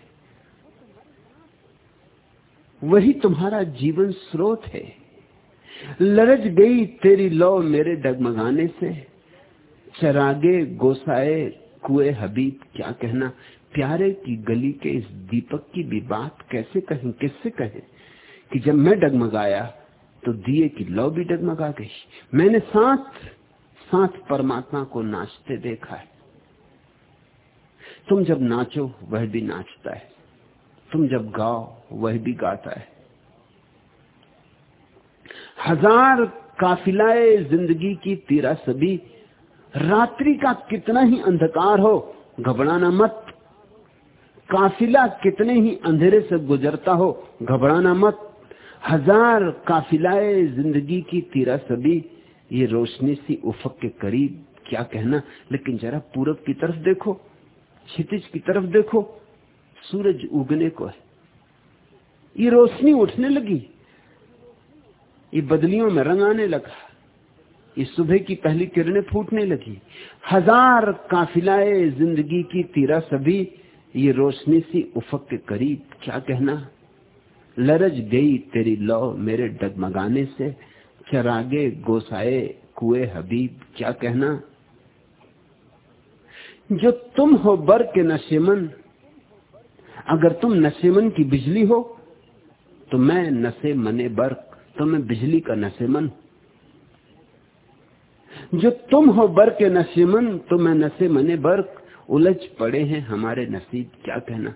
वही तुम्हारा जीवन स्रोत है। लरज गई तेरी लौ मेरे डगमगाने से। चरागे गोसाए कुए हबीब, क्या कहना? प्यारे की गली के इस दीपक की भी बात कैसे कहें, किससे कहें? कि जब मैं डगमगाया तो दिए की लौ भी डगमगा गई। मैंने साथ साथ परमात्मा को नाचते देखा है। तुम जब नाचो, वह भी नाचता है। तुम जब गाओ, वह भी गाता है। हज़ार काफिलाए ज़िंदगी की तीरा सभी, रात्रि का कितना ही अंधकार हो, घबराना मत। काफिला कितने ही अंधेरे से गुजरता हो, घबराना मत। हज़ार काफिलाए ज़िंदगी की तीरा सभी, ये रोशनी सी उफक के करीब क्या कहना। लेकिन जरा पूरब की तरफ़ देखो, क्षितिज की तरफ़ देखो सूरज उगने को है। ये रोशनी उठने लगी। ये बदलियों में रंग आने लगा। ये सुबह की पहली किरणें फूटने लगी। हज़ार काफिलाए ज़िंदगी की तीरा सभी ये रोशनी सी उफक के करीब। क्या कहना? लरज गई तेरी लौ मेरे डगमगाने से। चरागे गोसाए कुए हबीब। क्या कहना? जो तुम हो बर के नशेमन अगर तुम नशेमन की बिजली हो तो मैं नशे मने बर्क तो मैं बिजली का नशेमन जो तुम हो बर के नशेमन तो मैं नशे मने बर्क। उलझ पड़े हैं हमारे नसीब, क्या कहना?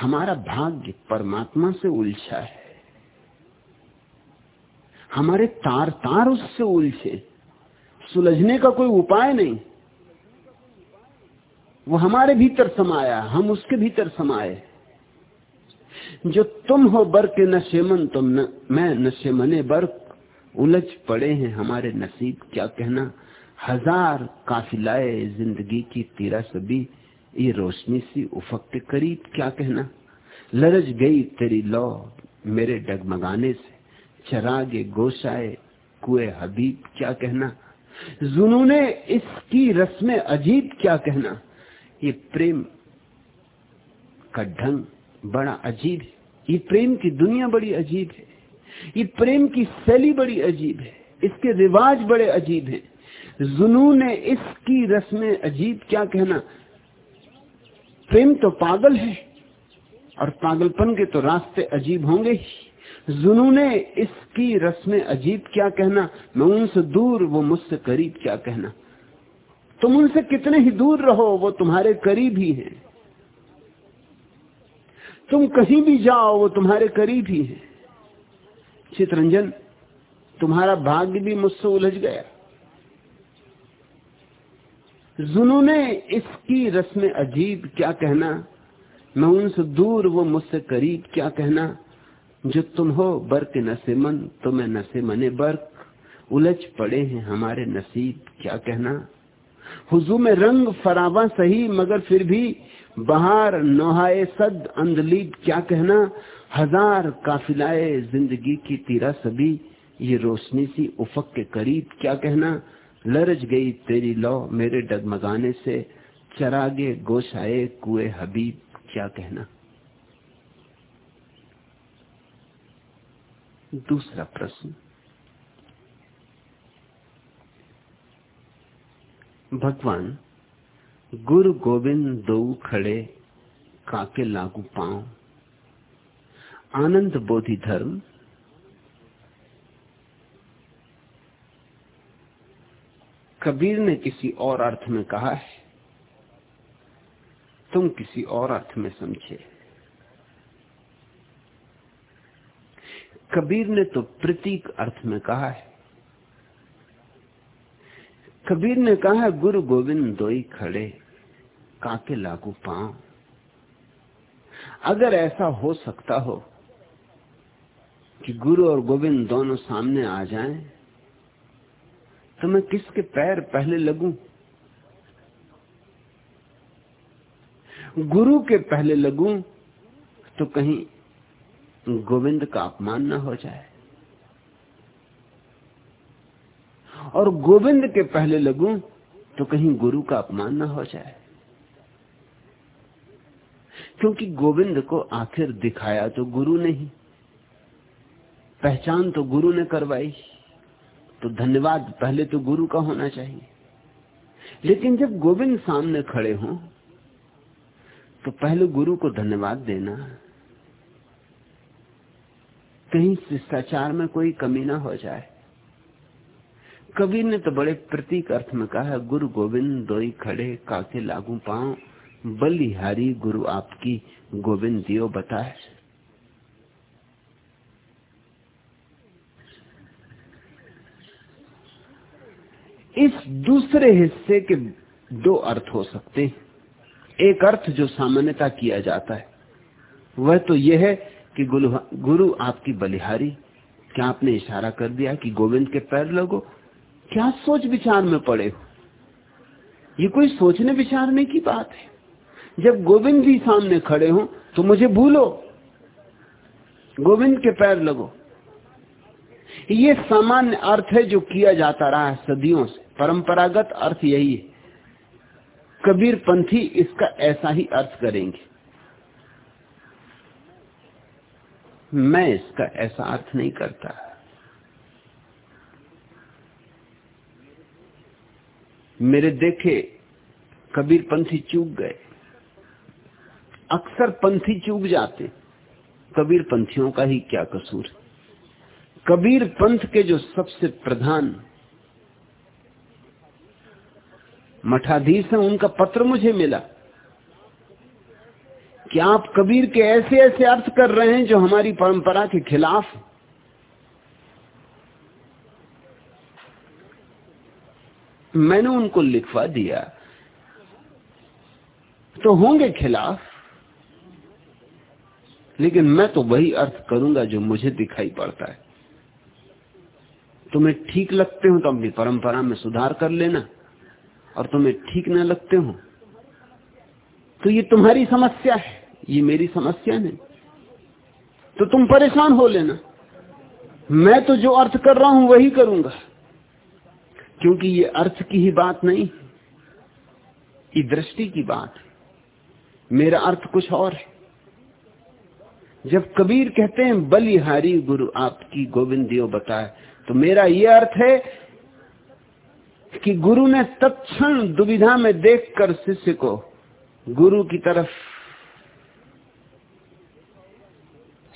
हमारा भाग्य परमात्मा से उलझा है। हमारे तार तार उससे उलझे। सुलझने का कोई उपाय नहीं। वो हमारे भीतर समाया हम उसके भीतर समाये जो तुम हो बर के नशेमन तुम न, मैं नशे मने बर्क उलझ पड़े हैं हमारे नसीब। क्या कहना? हज़ार काफिलाए ज़िंदगी की तीरा सभी ये रोशनी सी उफक के करीब। क्या कहना? लरज गई तेरी लौ मेरे डगमगाने से चरागे गोशाए कुए हबीब। क्या कहना? जुनूने इसकी रस्में अजीब। क्या कहना? ये प्रेम का ढंग बड़ा अजीब है। ये प्रेम की दुनिया बड़ी अजीब है। ये प्रेम की शैली बड़ी अजीब है। इसके रिवाज बड़े अजीब हैं। जुनून इसकी रस्में अजीब। क्या कहना? प्रेम तो पागल है और पागलपन के तो रास्ते अजीब होंगे ही। जुनून इसकी रस्में अजीब। क्या कहना? मैं उनसे दूर, वो मुझसे करीब। क्या कहना? तुम उनसे कितने ही दूर रहो, वो तुम्हारे करीब ही हैं। तुम कहीं भी जाओ, वो तुम्हारे करीब ही है। चितरंजन, तुम्हारा भाग्य भी मुझसे उलझ गया। जुनू ने इसकी रस्म अजीब क्या कहना, मैं उनसे दूर, वो मुझसे करीब क्या कहना, जो तुम हो, बर्क नशे मन, तुम्हें नशे मने बर्क, उलझ पड़े हैं हमारे नसीब क्या कहना। हुजू में रंग फरावा सही, मगर फिर भी बहार, नोहाए सद अंधलीब क्या कहना? हज़ार काफिलाए ज़िंदगी की तीरा सभी, ये रोशनी सी उफक के करीब, क्या कहना? लरज गई तेरी लौ मेरे डगमगाने से, चरागे गोशाए कुए हबीब, क्या कहना? दूसरा प्रश्न। भगवान, गुरु गोविंद दो खड़े काके लागू पाँव। आनंद बोधि धर्म। कबीर ने किसी और अर्थ में कहा है, तुम किसी और अर्थ में समझे। कबीर ने तो प्रतीक अर्थ में कहा है कबीर ने कहा है गुरु गोविंद दोई खड़े काके लागू पाँव। अगर ऐसा हो सकता हो कि गुरु और गोविंद दोनों सामने आ जाएँ, तो मैं किसके पैर पहले लगूं? गुरु के पहले लगूं तो कहीं गोविंद का अपमान न हो जाए। और गोविंद के पहले लगूं तो कहीं गुरु का अपमान ना हो जाए। क्योंकि गोविंद को आखिर दिखाया तो गुरु ने ही, पहचान तो गुरु ने करवाई तो धन्यवाद पहले तो गुरु का होना चाहिए। लेकिन जब गोविंद सामने खड़े हों तो पहले गुरु को धन्यवाद देना, कहीं शिष्टाचार में कोई कमी ना हो जाए। कबीर ने तो बड़े प्रतीक अर्थ में कहा गुरु गोविंद दोई खड़े काके लागू पाओ बलिहारी गुरु आपकी गोविंद दियो बताए। इस दूसरे हिस्से के दो अर्थ हो सकते हैं। एक अर्थ जो सामान्यता किया जाता है वह तो यह है कि गुरु, गुरु आपकी बलिहारी। क्या आपने इशारा कर दिया कि गोविंद के पैर लगो? क्या सोच विचार में पड़े हो? ये कोई सोचने विचारने की बात है। जब गोविंद भी सामने खड़े हो तो मुझे भूलो। गोविंद के पैर लगो। ये सामान्य अर्थ है जो किया जाता रहा है सदियों से। परंपरागत अर्थ यही है। कबीर पंथी इसका ऐसा ही अर्थ करेंगे। मैं इसका ऐसा अर्थ नहीं करता। मेरे देखे कबीर पंथी चूक गए। अक्सर पंथी चूक जाते। कबीर पंथियों का ही क्या कसूर? कबीर पंथ के जो सबसे प्रधान मठाधीश है, उनका पत्र मुझे मिला। कि आप कबीर के ऐसे ऐसे अर्थ कर रहे हैं जो हमारी परंपरा के खिलाफ मैंने उनको लिखवा दिया। तो होंगे खिलाफ, लेकिन मैं तो वही अर्थ करूँगा जो मुझे दिखाई पड़ता है। तुम्हें ठीक लगते हो तो अपनी परंपरा में सुधार कर लेना, और तुम्हें ठीक न लगते हो तो ये तुम्हारी समस्या है, ये मेरी समस्या नहीं। तो तुम परेशान हो लेना। मैं तो जो अर्थ कर रहा हूँ वही करूँगा। क्योंकि ये अर्थ की ही बात नहीं ये दृष्टि की बात है। मेरा अर्थ कुछ और है। जब कबीर कहते हैं, बलिहारी गुरु आपकी गोविंद दियो बताए तो मेरा यह अर्थ है कि गुरु ने तत्क्षण दुविधा में देखकर शिष्य को गुरु की तरफ़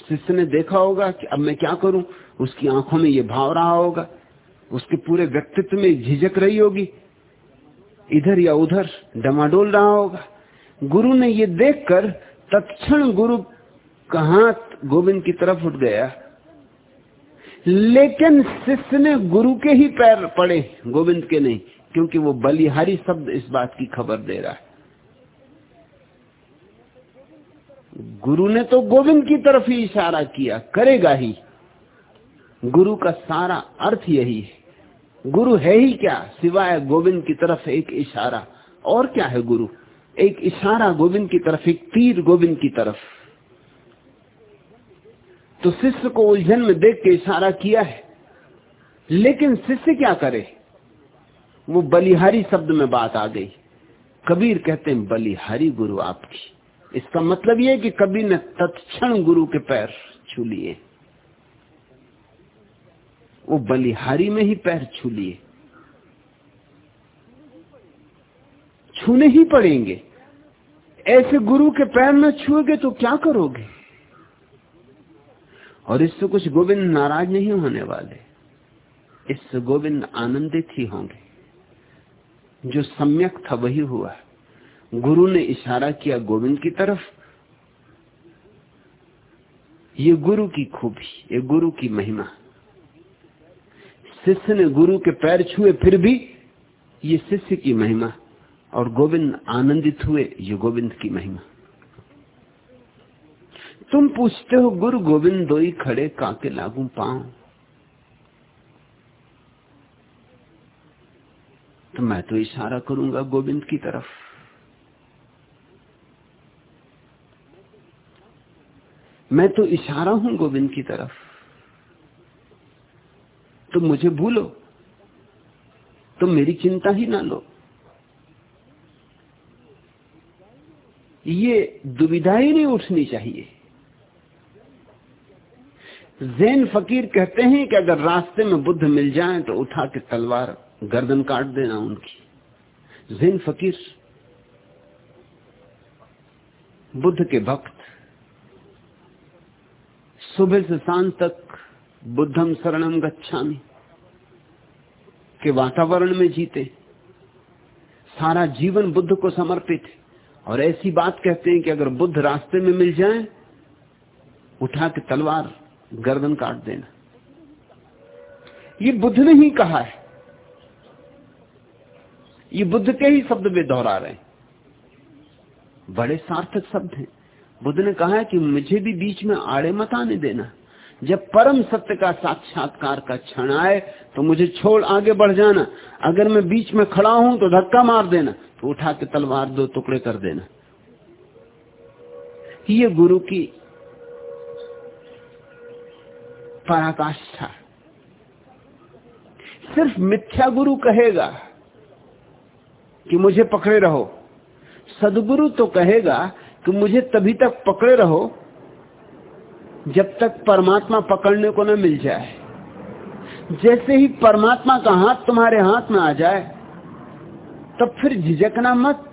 शिष्य ने देखा होगा कि अब मैं क्या करूँ? उसकी आँखों में ये भाव रहा होगा। उसके पूरे व्यक्तित्व में झिझक रही होगी। इधर या उधर डमाडोल रहा होगा। गुरु ने ये देखकर तत्क्षण गुरु का हाथ गोविंद की तरफ़ उठ गया। लेकिन शिष्य ने गुरु के ही पैर पड़े, गोविंद के नहीं, क्योंकि वो बलिहारी शब्द इस बात की खबर दे रहा है। गुरु ने तो गोविंद की तरफ़ ही इशारा किया, करेगा ही। गुरु का सारा अर्थ यही है। गुरु है ही क्या? सिवाय गोविंद की तरफ़ एक इशारा। और क्या है गुरु? एक इशारा गोविंद की तरफ़, एक तीर गोविंद की तरफ़। तो शिष्य को उलझन में देख के इशारा किया है। लेकिन शिष्य क्या करे? वो बलिहारी शब्द में बात आ गई। कबीर कहते हैं, बलिहारी गुरु आपकी। इसका मतलब यह कि कबीर ने तत्क्षण गुरु के पैर छू लिए। वो बलिहारी में ही पैर छू लिए। छूने ही पड़ेंगे। ऐसे गुरु के पैर में छुएगे तो क्या करोगे? और इससे कुछ गोविंद नाराज़ नहीं होने वाले। इससे गोविंद आनंदित ही होंगे। जो सम्यक था वही हुआ। गुरु ने इशारा किया गोविंद की तरफ़। ये गुरु की खूबी, ये गुरु की महिमा। शिष्य ने गुरु के पैर छुए फिर भी ये शिष्य की महिमा और गोविंद आनंदित हुए ये गोविंद की महिमा। तुम पूछते हो, गुरु गोविंद दो ही खड़े काके लागू पाओ तो मैं तो इशारा करूँगा गोविंद की तरफ़। मैं तो इशारा हूँ गोविंद की तरफ़। तो मुझे भूलो। तुम मेरी चिंता ही ना लो। ये दुविधा ही नहीं उठनी चाहिए। जैन फकीर कहते हैं कि अगर रास्ते में बुद्ध मिल जाए तो उठा के तलवार, गर्दन काट देना उनकी। जैन फकीर, बुद्ध के भक्त, सुबह से शाम तक बुद्धम शरणम गच्छामी। के वातावरण में जीते। सारा जीवन बुद्ध को समर्पित है। और ऐसी बात कहते हैं कि अगर बुद्ध रास्ते में मिल जाए, उठा के तलवार, गर्दन काट देना। ये बुद्ध ने ही कहा है। ये बुद्ध के ही शब्द वे दोहरा रहे हैं। बड़े सार्थक शब्द हैं। बुद्ध ने कहा है कि मुझे भी बीच में आड़े मत आने देना। जब परम सत्य का साक्षात्कार का क्षण आए तो मुझे छोड़ आगे बढ़ जाना। अगर मैं बीच में खड़ा हूँ तो धक्का मार देना तो उठा के तलवार दो टुकड़े कर देना। ये गुरु की पराकाष्ठा सिर्फ़ मिथ्या गुरु कहेगा कि मुझे पकड़े रहो। सदगुरु तो कहेगा कि मुझे तभी तक पकड़े रहो जब तक परमात्मा पकड़ने को न मिल जाए। जैसे ही परमात्मा का हाथ तुम्हारे हाथ में आ जाए, तब फिर झिझकना मत।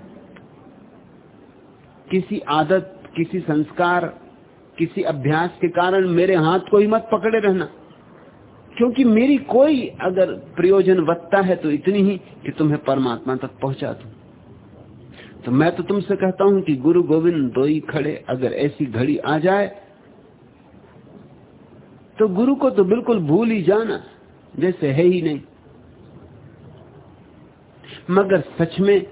किसी आदत, किसी संस्कार, किसी अभ्यास के कारण मेरे हाथ को ही मत पकड़े रहना। क्योंकि मेरी कोई अगर प्रयोजन वत्ता है तो इतनी ही कि तुम्हें परमात्मा तक पहुँचा दू। तो मैं तो तुमसे कहता हूँ कि गुरु गोविंद दो ही खड़े, अगर ऐसी घड़ी आ जाए तो गुरु को तो बिल्कुल भूल ही जाना जैसे है ही नहीं। मगर सच में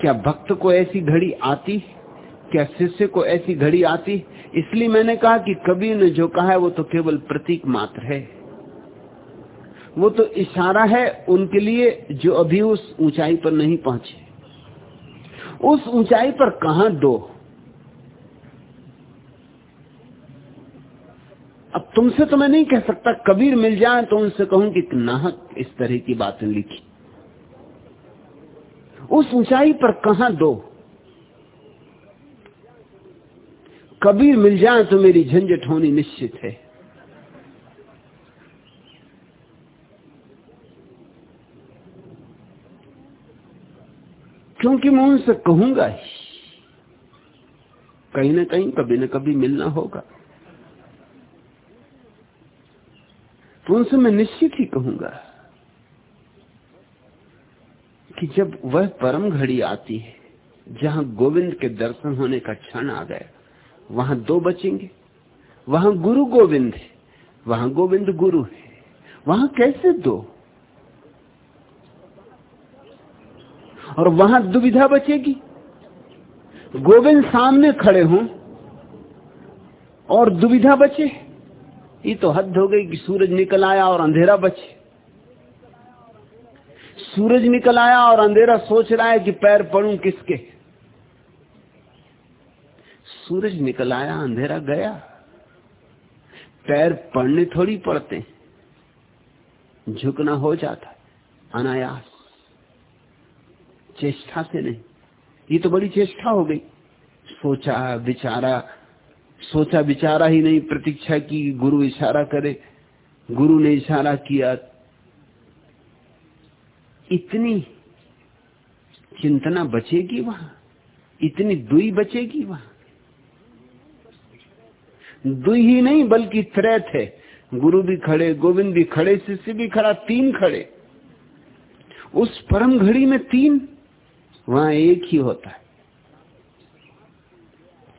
क्या भक्त को ऐसी घड़ी आती? क्या शिष्य को ऐसी घड़ी आती? इसलिए मैंने कहा कि कबीर ने जो कहा है वो तो केवल प्रतीक मात्र है। वो तो इशारा है उनके लिए जो अभी उस ऊंचाई पर नहीं पहुँचे। उस ऊंचाई पर कहा दो अब तुमसे तो मैं नहीं कह सकता, कबीर मिल जाए तो उनसे कहूँ कि नाहक इस तरह की बातें लिखी। उस ऊंचाई पर कहा दो? कबीर मिल जाए तो मेरी झंझट होनी निश्चित है। क्योंकि मैं उनसे कहूँगा ही, कहीं ना कहीं कभी ना कभी मिलना होगा। तो उनसे मैं निश्चित ही कहूँगा कि जब वह परम घड़ी आती है, जहाँ गोविंद के दर्शन होने का क्षण आ गया, वहाँ दो बचेंगे। वहाँ गुरु गोविंद है, वहाँ गोविंद गुरु है। वहाँ कैसे दो? और वहाँ दुविधा बचेगी। गोविंद सामने खड़े हों और दुविधा बचे। ये तो हद हो गई कि सूरज निकल आया और अंधेरा बचे। सूरज निकल आया और अंधेरा सोच रहा है कि पैर पड़ू किसके। सूरज निकल आया, अंधेरा गया। पैर पड़ने थोड़ी पड़ते झुकना हो जाता अनायास। चेष्टा से नहीं। ये तो बड़ी चेष्टा हो गई। सोचा, विचारा सोचा विचारा ही नहीं, प्रतीक्षा की गुरु इशारा करे। गुरु ने इशारा किया, इतनी चिंतना बचेगी वहाँ? इतनी दुई बचेगी वहाँ? दुई ही नहीं, बल्कि त्रय थे। गुरु भी खड़े, गोविंद भी खड़े, शिष्य भी खड़ा, तीन खड़े। उस परम घड़ी में तीन, वहाँ एक ही होता है।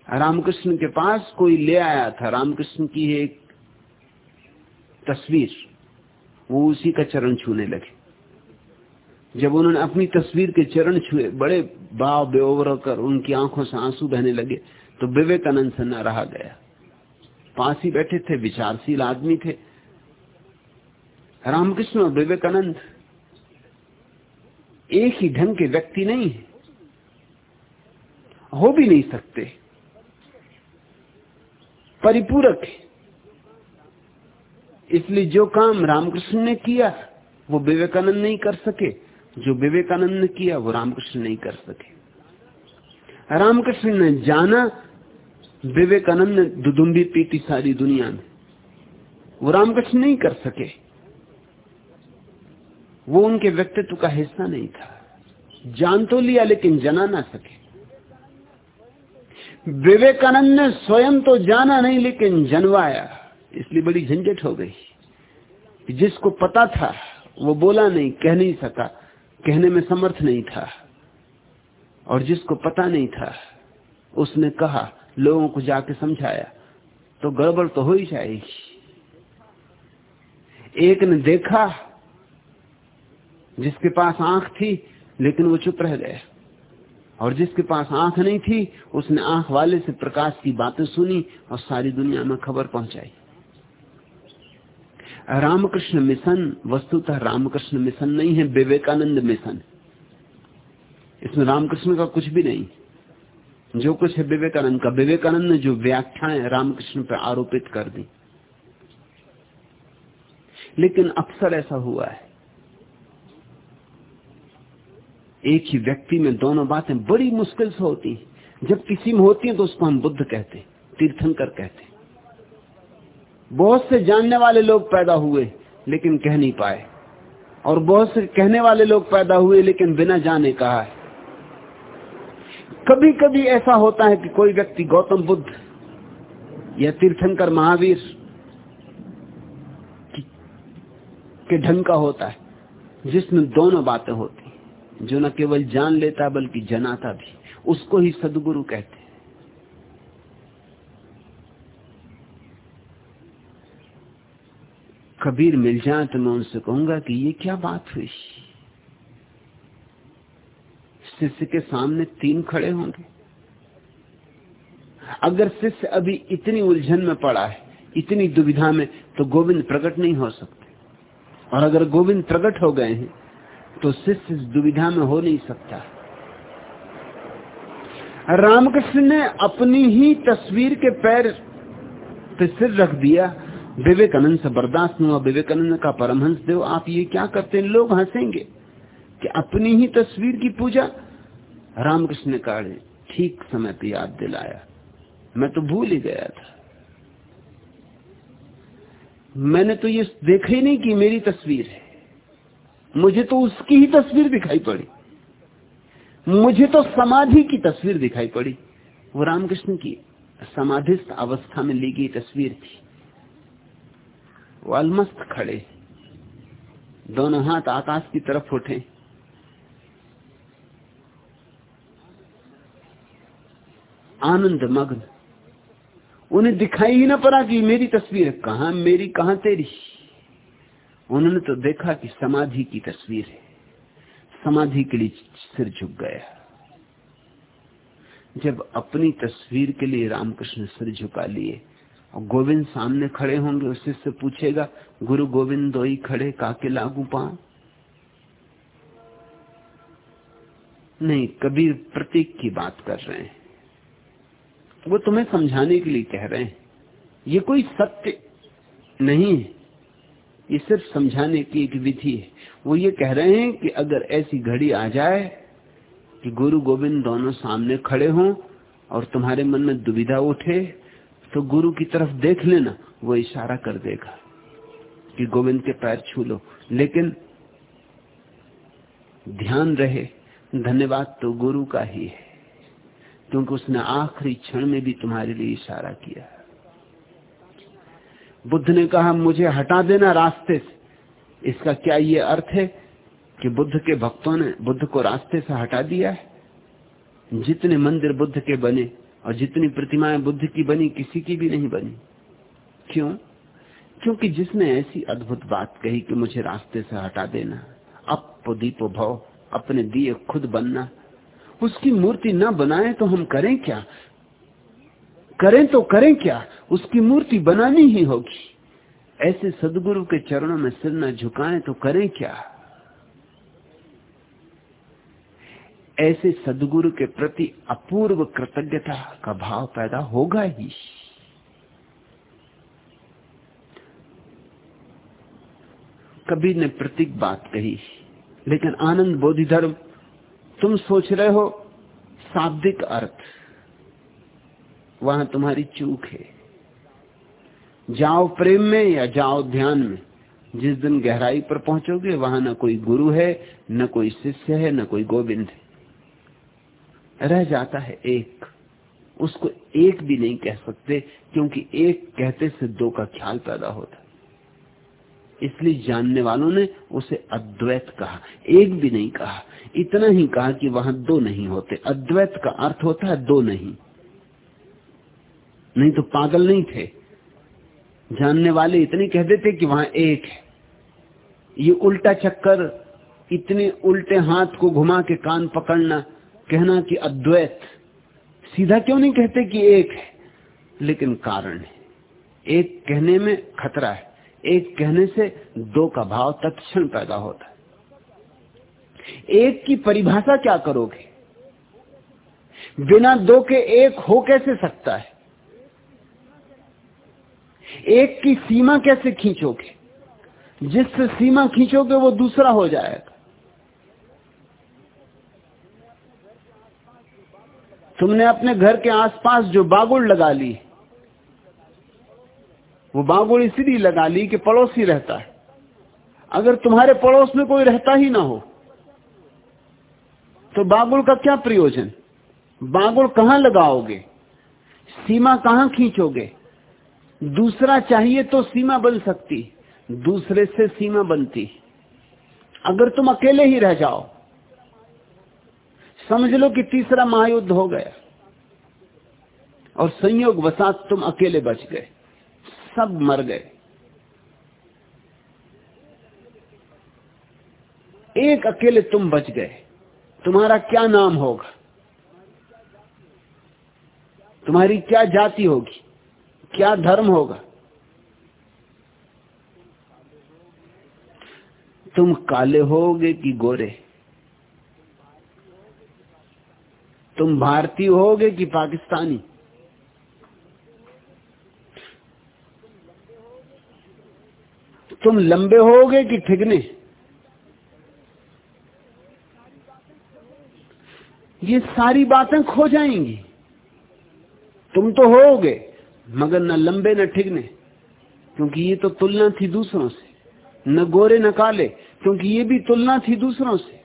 रामकृष्ण के पास कोई ले आया था। रामकृष्ण की एक तस्वीर, वो उसी का चरण छूने लगे। जब उन्होंने अपनी तस्वीर के चरण छुए, बड़े भाव बेओवर कर उनकी आँखों से आँसू बहने लगे तो विवेकानंद से न रहा गया। पास ही बैठे थे, विचारशील आदमी थे। रामकृष्ण और विवेकानंद एक ही ढंग के व्यक्ति नहीं है। हो भी नहीं सकते। परिपूरक है। इसलिए जो काम रामकृष्ण ने किया, वो विवेकानंद नहीं कर सके। जो विवेकानंद ने किया, वो रामकृष्ण नहीं कर सके। रामकृष्ण ने जाना, विवेकानंद ने दुदुम्बी पीटी सारी दुनिया में। वो रामकृष्ण नहीं कर सके। वो उनके व्यक्तित्व का हिस्सा नहीं था। जान तो लिया, लेकिन जना ना सके। विवेकानंद ने स्वयं तो जाना नहीं, लेकिन जनवाया। इसलिए बड़ी झंझट हो गई। जिसको पता था, वो बोला नहीं, कह नहीं सका। कहने में समर्थ नहीं था। और जिसको पता नहीं था, उसने कहा, लोगों को जाके समझाया। तो गड़बड़ तो हो ही जाएगी। एक ने देखा, जिसके पास आँख थी, लेकिन वो चुप रह गया। और जिसके पास आँख नहीं थी, उसने आँख वाले से प्रकाश की बातें सुनी और सारी दुनिया में खबर पहुंचाई। रामकृष्ण मिशन वस्तुतः रामकृष्ण मिशन नहीं है, विवेकानंद मिशन। इसमें रामकृष्ण का कुछ भी नहीं। जो कुछ है विवेकानंद का। विवेकानंद ने जो व्याख्याएँ रामकृष्ण पर आरोपित कर दी। लेकिन अक्सर ऐसा हुआ है। एक ही व्यक्ति में दोनों बातें बड़ी मुश्किल से होती हैं। जब किसी में होती है तो उसको हम बुद्ध कहते तीर्थंकर कहते बहुत से जानने वाले लोग पैदा हुए, लेकिन कह नहीं पाए। और बहुत से कहने वाले लोग पैदा हुए, लेकिन बिना जाने कहा है। कभी कभी ऐसा होता है कि कोई व्यक्ति गौतम बुद्ध या तीर्थंकर महावीर के ढंग का होता है, जिसमें दोनों बातें होती जो न केवल जान लेता बल्कि जनाता भी। उसको ही सदगुरु कहते हैं। कबीर मिल जाए तो मैं उनसे कहूँगा कि ये क्या बात हुई? शिष्य के सामने तीन खड़े होंगे। अगर शिष्य अभी इतनी उलझन में पड़ा है, इतनी दुविधा में तो गोविंद प्रकट नहीं हो सकते। और अगर गोविंद प्रकट हो गए हैं तो शिष्य दुविधा में हो नहीं सकता। रामकृष्ण ने अपनी ही तस्वीर के पैर पे सिर रख दिया, विवेकानंद से बर्दाश्त हुआ, विवेकानंद का परमहंस देव, आप ये क्या करते हैं? लोग हंसेंगे कि अपनी ही तस्वीर की पूजा? रामकृष्ण ने कहा, ठीक समय पर याद दिलाया। मैं तो भूल ही गया था। मैंने तो ये देखा ही नहीं कि मेरी तस्वीर है। मुझे तो उसकी ही तस्वीर दिखाई पड़ी। मुझे तो समाधि की तस्वीर दिखाई पड़ी। वो रामकृष्ण की समाधिस्थ अवस्था में ली गई तस्वीर थी। वो अलमस्त खड़े। दोनों हाथ आकाश की तरफ़ उठे। आनंद मग्न। उन्हें दिखाई ही ना पड़ा कि मेरी तस्वीर कहा, मेरी कहा तेरी? उन्होंने तो देखा कि समाधि की तस्वीर है। समाधि के लिए सिर झुक गया। जब अपनी तस्वीर के लिए रामकृष्ण सिर झुका लिए, और गोविंद सामने खड़े होंगे उससे से पूछेगा, गुरु गोविंद दो ही खड़े, काके लागू पाओ नहीं, कबीर प्रतीक की बात कर रहे हैं। वो तुम्हें समझाने के लिए कह रहे हैं। ये कोई सत्य नहीं है। ये सिर्फ़ समझाने की एक विधि है। वो ये कह रहे हैं कि अगर ऐसी घड़ी आ जाए कि गुरु गोविंद दोनों सामने खड़े हों और तुम्हारे मन में दुविधा उठे तो गुरु की तरफ़ देख लेना, वो इशारा कर देगा कि गोविंद के पैर छू लो। लेकिन ध्यान रहे, धन्यवाद तो गुरु का ही है, क्योंकि उसने आखिरी क्षण में भी तुम्हारे लिए इशारा किया बुद्ध ने कहा, मुझे हटा देना रास्ते से। इसका क्या ये अर्थ है कि बुद्ध के भक्तों ने, बुद्ध को रास्ते से हटा दिया है? जितने मंदिर बुद्ध के बने और जितनी प्रतिमाएँ बुद्ध की बनी, किसी की भी नहीं बनी। क्यों? क्योंकि जिसने ऐसी अद्भुत बात कही कि मुझे रास्ते से हटा देना, अप दीपो भव, अपने दिए खुद बनना, उसकी मूर्ति न बनाए तो हम करें क्या? करें तो करें क्या? उसकी मूर्ति बनानी ही होगी। ऐसे सदगुरु के चरणों में सिर न झुकाएँ तो करें क्या? ऐसे सदगुरु के प्रति अपूर्व कृतज्ञता का भाव पैदा होगा ही। कबीर ने प्रतीक बात कही, लेकिन आनंद बोधिधर्म, तुम सोच रहे हो शाब्दिक अर्थ। वहाँ तुम्हारी चूक है। जाओ प्रेम में या जाओ ध्यान में। जिस दिन गहराई पर पहुंचोगे, वहाँ न कोई गुरु है, न कोई शिष्य है, न कोई गोविंद है। रह जाता है एक। उसको एक भी नहीं कह सकते, क्योंकि एक कहते से दो का ख्याल पैदा होता। इसलिए जानने वालों ने उसे अद्वैत कहा। एक भी नहीं कहा। इतना ही कहा कि वहाँ दो नहीं होते। अद्वैत का अर्थ होता है दो नहीं। नहीं तो पागल नहीं थे। जानने वाले इतने कह देते कि वहाँ एक है। ये उल्टा चक्कर, इतने उल्टे हाथ को घुमा के कान पकड़ना, कहना कि अद्वैत। सीधा क्यों नहीं कहते कि एक है? लेकिन कारण है। एक कहने में खतरा है। एक कहने से दो का भाव तत्क्षण पैदा होता है। एक की परिभाषा क्या करोगे? बिना दो के एक हो कैसे सकता है? एक की सीमा कैसे खींचोगे? जिससे सीमा खींचोगे, वो दूसरा हो जाएगा। तुमने अपने घर के आसपास जो बागुड़ लगा ली, वो बागुड़ इसलिए लगा ली कि पड़ोसी रहता है। अगर तुम्हारे पड़ोस में कोई रहता ही ना हो तो बागुल का क्या प्रयोजन? बागुल कहाँ लगाओगे? सीमा कहाँ खींचोगे? दूसरा चाहिए तो सीमा बन सकती, दूसरे से सीमा बनती। अगर तुम अकेले ही रह जाओ, समझ लो कि तीसरा महायुद्ध हो गया, और संयोग वसात तुम अकेले बच गए, सब मर गए। एक अकेले तुम बच गए, तुम्हारा क्या नाम होगा? तुम्हारी क्या जाति होगी? क्या धर्म होगा? तुम काले होगे कि गोरे? तुम भारतीय होगे कि पाकिस्तानी? तुम लंबे होगे कि ठिगने? ये सारी बातें खो जाएँगी। तुम तो होगे। मगर न लंबे न ठिगने, क्योंकि ये तो तुलना थी दूसरों से। न गोरे न काले, क्योंकि ये भी तुलना थी दूसरों से।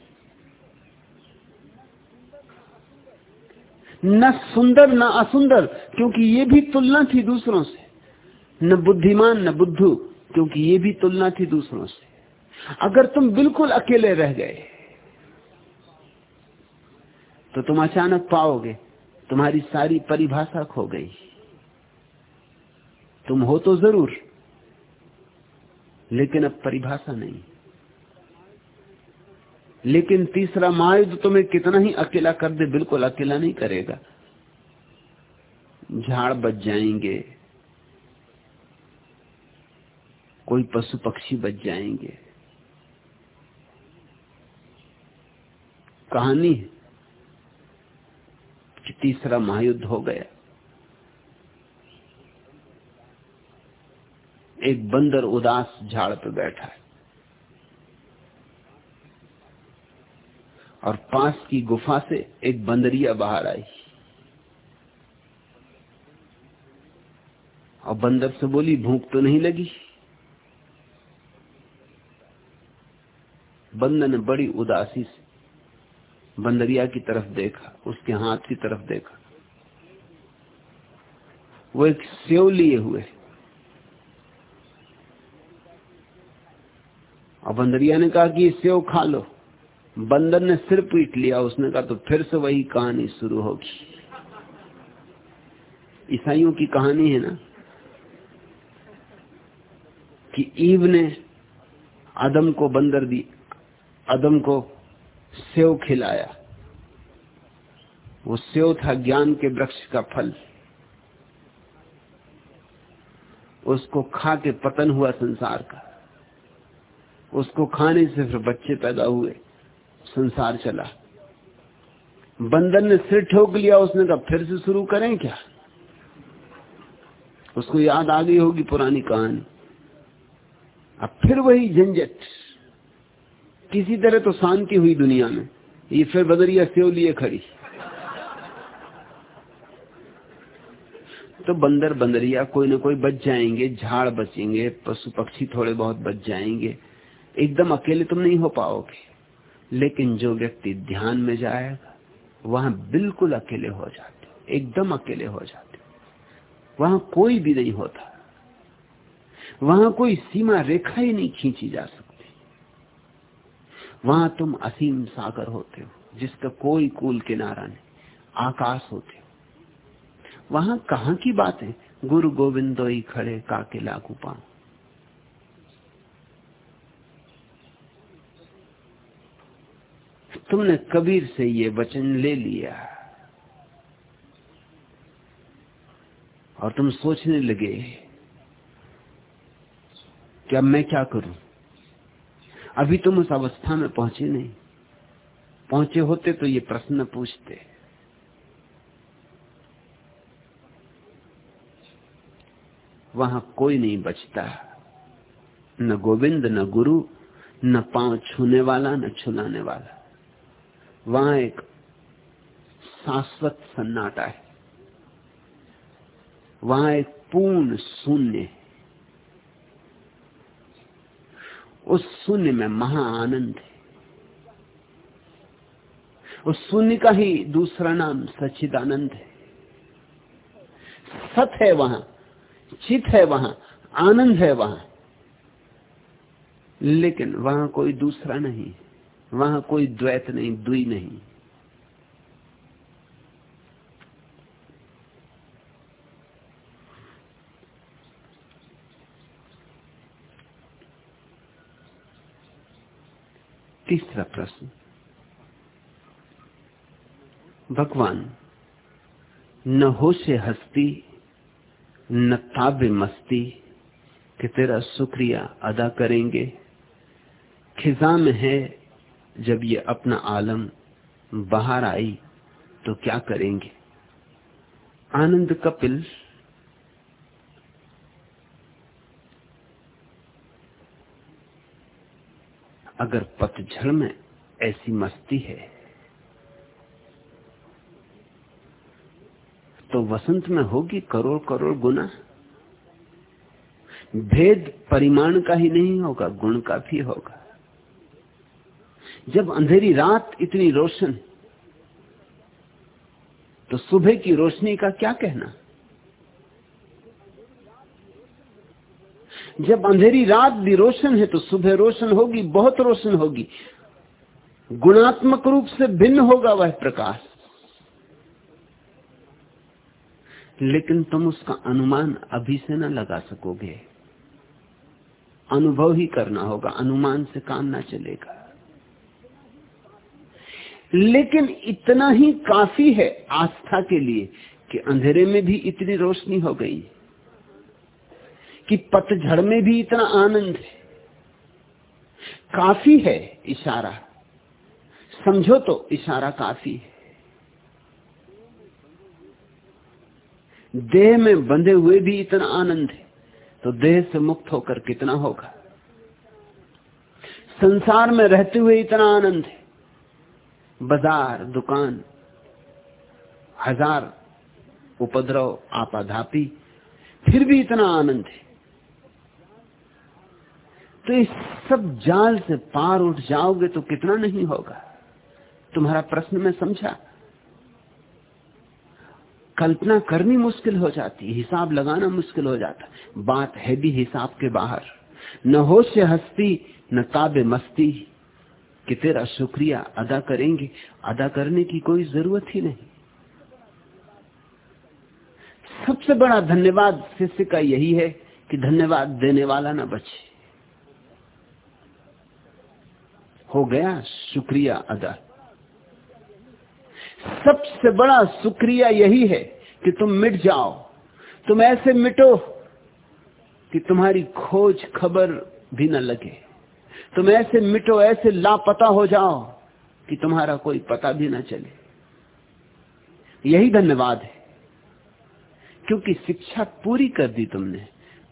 न सुंदर, न असुंदर, क्योंकि ये भी तुलना थी दूसरों से। न बुद्धिमान, न बुद्धू, क्योंकि ये भी तुलना थी दूसरों से। अगर तुम बिल्कुल अकेले रह गए तो तुम अचानक पाओगे, तुम्हारी सारी परिभाषा खो गई। तुम हो तो ज़रूर, लेकिन अब परिभाषा नहीं। लेकिन तीसरा महायुद्ध तुम्हें कितना ही अकेला कर दे, बिल्कुल अकेला नहीं करेगा। झाड़ बच जाएँगे, कोई पशु पक्षी बच जाएँगे। कहानी कि तीसरा महायुद्ध हो गया। एक बंदर उदास झाड़ पर बैठा है। और पास की गुफा से एक बंदरिया बाहर आई। और बंदर से बोली, भूख तो नहीं लगी? बंदर ने बड़ी उदासी से बंदरिया की तरफ़ देखा, उसके हाथ की तरफ़ देखा। वो एक सेव लिए हुए और बंदरिया ने कहा कि सेव खा लो। बंदर ने सिर पीट लिया, उसने कहा तो फिर से वही कहानी शुरू होगी। ईसाइयों की कहानी है ना कि ईव ने आदम को बंदर दी, आदम को सेव खिलाया। वो सेव था ज्ञान के वृक्ष का फल। उसको खा के पतन हुआ संसार का। उसको खाने से फिर बच्चे पैदा हुए, संसार चला। बंदर ने सिर ठोक लिया, उसने कहा, फिर से शुरू करें क्या? उसको याद आ गई होगी पुरानी कहानी। अब फिर वही झंझट। किसी तरह तो शांति हुई दुनिया में। ये फिर बदरिया सेव लिए खड़ी। तो बंदर बंदरिया, कोई ना कोई बच जाएँगे, झाड़ बचेंगे, पशु पक्षी थोड़े बहुत बच जाएँगे। एकदम अकेले तुम नहीं हो पाओगे। लेकिन जो व्यक्ति ध्यान में जाएगा, वहाँ बिल्कुल अकेले हो जाते एकदम अकेले हो जाते वहाँ कोई भी नहीं होता। वहाँ कोई सीमा रेखा ही नहीं खींची जा सकती। वहाँ तुम असीम सागर होते हो, जिसका कोई कूल किनारा नहीं। आकाश होते हो। वहाँ कहा की बातें? गुरु गोविंदो ही खड़े काके लागू पाओ तुमने कबीर से ये वचन ले लिया। और तुम सोचने लगे, कि अब मैं क्या करूँ? अभी तुम उस अवस्था में पहुँचे नहीं। पहुँचे होते तो ये प्रश्न पूछते। वहाँ कोई नहीं बचता। न गोविंद, न गुरु, न पाँव छूने वाला, न छुलाने वाला। वहाँ एक शाश्वत सन्नाटा है। वहाँ एक पूर्ण शून्य है। उस शून्य में महा आनंद है। उस शून्य का ही दूसरा नाम सच्चिदानंद है। सत है वहाँ, चित है वहाँ, आनंद है वहाँ। लेकिन वहाँ कोई दूसरा नहीं वहाँ कोई द्वैत नहीं दुई नहीं। तीसरा प्रश्न। भगवान, न हो से हस्ती, न ताबे मस्ती कि तेरा शुक्रिया अदा करेंगे। खिजा में है जब ये अपना आलम बाहर आई तो क्या करेंगे? आनंद कपिल अगर पतझड़ में ऐसी मस्ती है तो वसंत में होगी करोड़ करोड़ गुना। भेद परिमाण का ही नहीं होगा, गुण का भी होगा। जब अंधेरी रात इतनी रोशन तो सुबह की रोशनी का क्या कहना? जब अंधेरी रात भी रोशन है तो सुबह रोशन होगी, बहुत रोशन होगी। गुणात्मक रूप से भिन्न होगा वह प्रकाश। लेकिन तुम उसका अनुमान अभी से न लगा सकोगे। अनुभव ही करना होगा, अनुमान से काम ना चलेगा। लेकिन इतना ही काफ़ी है आस्था के लिए कि अंधेरे में भी इतनी रोशनी हो गई, कि पतझड़ में भी इतना आनंद है। काफ़ी है इशारा। समझो तो इशारा काफ़ी है। देह में बंधे हुए भी इतना आनंद है तो देह से मुक्त होकर कितना होगा? संसार में रहते हुए इतना आनंद है। बाज़ार, दुकान, हज़ार उपद्रव आपाधापी फिर भी इतना आनंद है। तो इस सब जाल से पार उठ जाओगे तो कितना नहीं होगा? तुम्हारा प्रश्न में समझा। कल्पना करनी मुश्किल हो जाती हिसाब लगाना मुश्किल हो जाता बात है भी हिसाब के बाहर। न होश हस्ती, न काबे मस्ती। कि तेरा शुक्रिया अदा करेंगे, अदा करने की कोई ज़रूरत ही नहीं। सबसे बड़ा धन्यवाद शिष्य का यही है कि धन्यवाद देने वाला ना बचे। हो गया शुक्रिया अदा। सबसे बड़ा शुक्रिया यही है कि तुम मिट जाओ, तुम ऐसे मिटो कि तुम्हारी खोज खबर भी न लगे। तुम ऐसे मिटो, ऐसे लापता हो जाओ कि तुम्हारा कोई पता भी ना चले। यही धन्यवाद है। क्योंकि शिक्षा पूरी कर दी तुमने।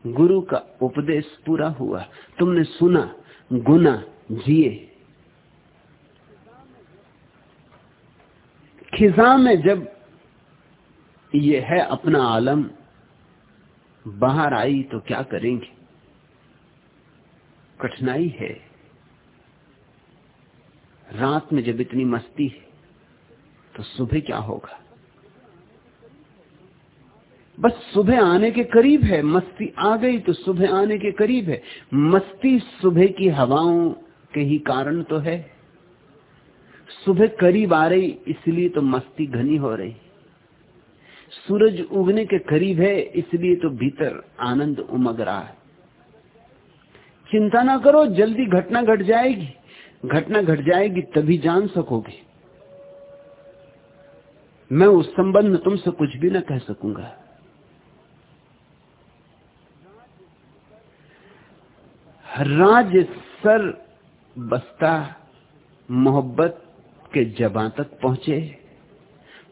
गुरु का उपदेश पूरा हुआ। तुमने सुना, गुना, जिए। खिजा में जब ये है अपना आलम, बाहर आई तो क्या करेंगे? कठिनाई है। रात में जब इतनी मस्ती है तो सुबह क्या होगा? बस सुबह आने के करीब है, मस्ती आ गई तो सुबह आने के करीब है। मस्ती सुबह की हवाओं के ही कारण तो है। सुबह करीब आ रही, इसलिए तो मस्ती घनी हो रही। सूरज उगने के करीब है, इसलिए तो भीतर आनंद उमग रहा है। चिंता ना करो, जल्दी घटना घट जाएगी। घटना घट जाएगी, तभी जान सकोगे। मैं उस संबंध में तुमसे कुछ भी ना कह सकूँगा। राज सर बस्ता मोहब्बत के जबा तक पहुँचे।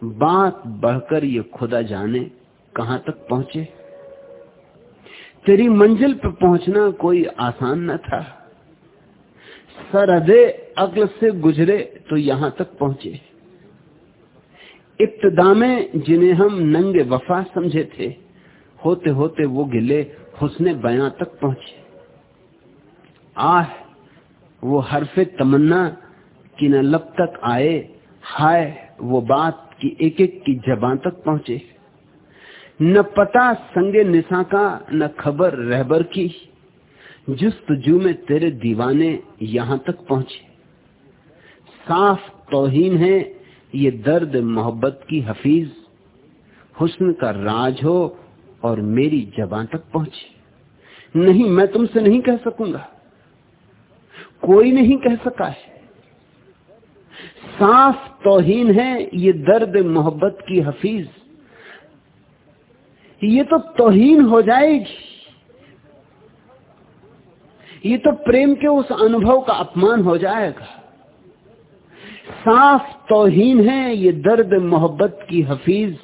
बात बढ़कर ये खुदा जाने कहाँ तक पहुँचे। तेरी मंजिल पर पहुँचना कोई आसान न था। सरहदे अक्ल से गुजरे तो यहाँ तक पहुँचे। इब्तदा में जिन्हें हम नंगे वफा समझे थे होते होते वो गिले हुसने बयां तक पहुँचे। आह, वो हरफे तमन्ना कि न लब तक आए, हाय, वो बात की एक एक की जबान तक पहुँचे। न पता संगे निशा का, न खबर रहबर की। जुस्त जू में तेरे दीवाने यहाँ तक पहुँचे। साफ़ तोहीन है ये दर्द मोहब्बत की हफीज। हुस्न का राज हो और मेरी जबान तक पहुँचे। नहीं, मैं तुमसे नहीं कह सकूँगा। कोई नहीं कह सका है। साफ़ तोहीन है ये दर्द मोहब्बत की हफीज। ये तो तोहीन हो जाएगी। ये तो प्रेम के उस अनुभव का अपमान हो जाएगा। साफ़ तोहीन है, ये दर्द मोहब्बत की हफीज।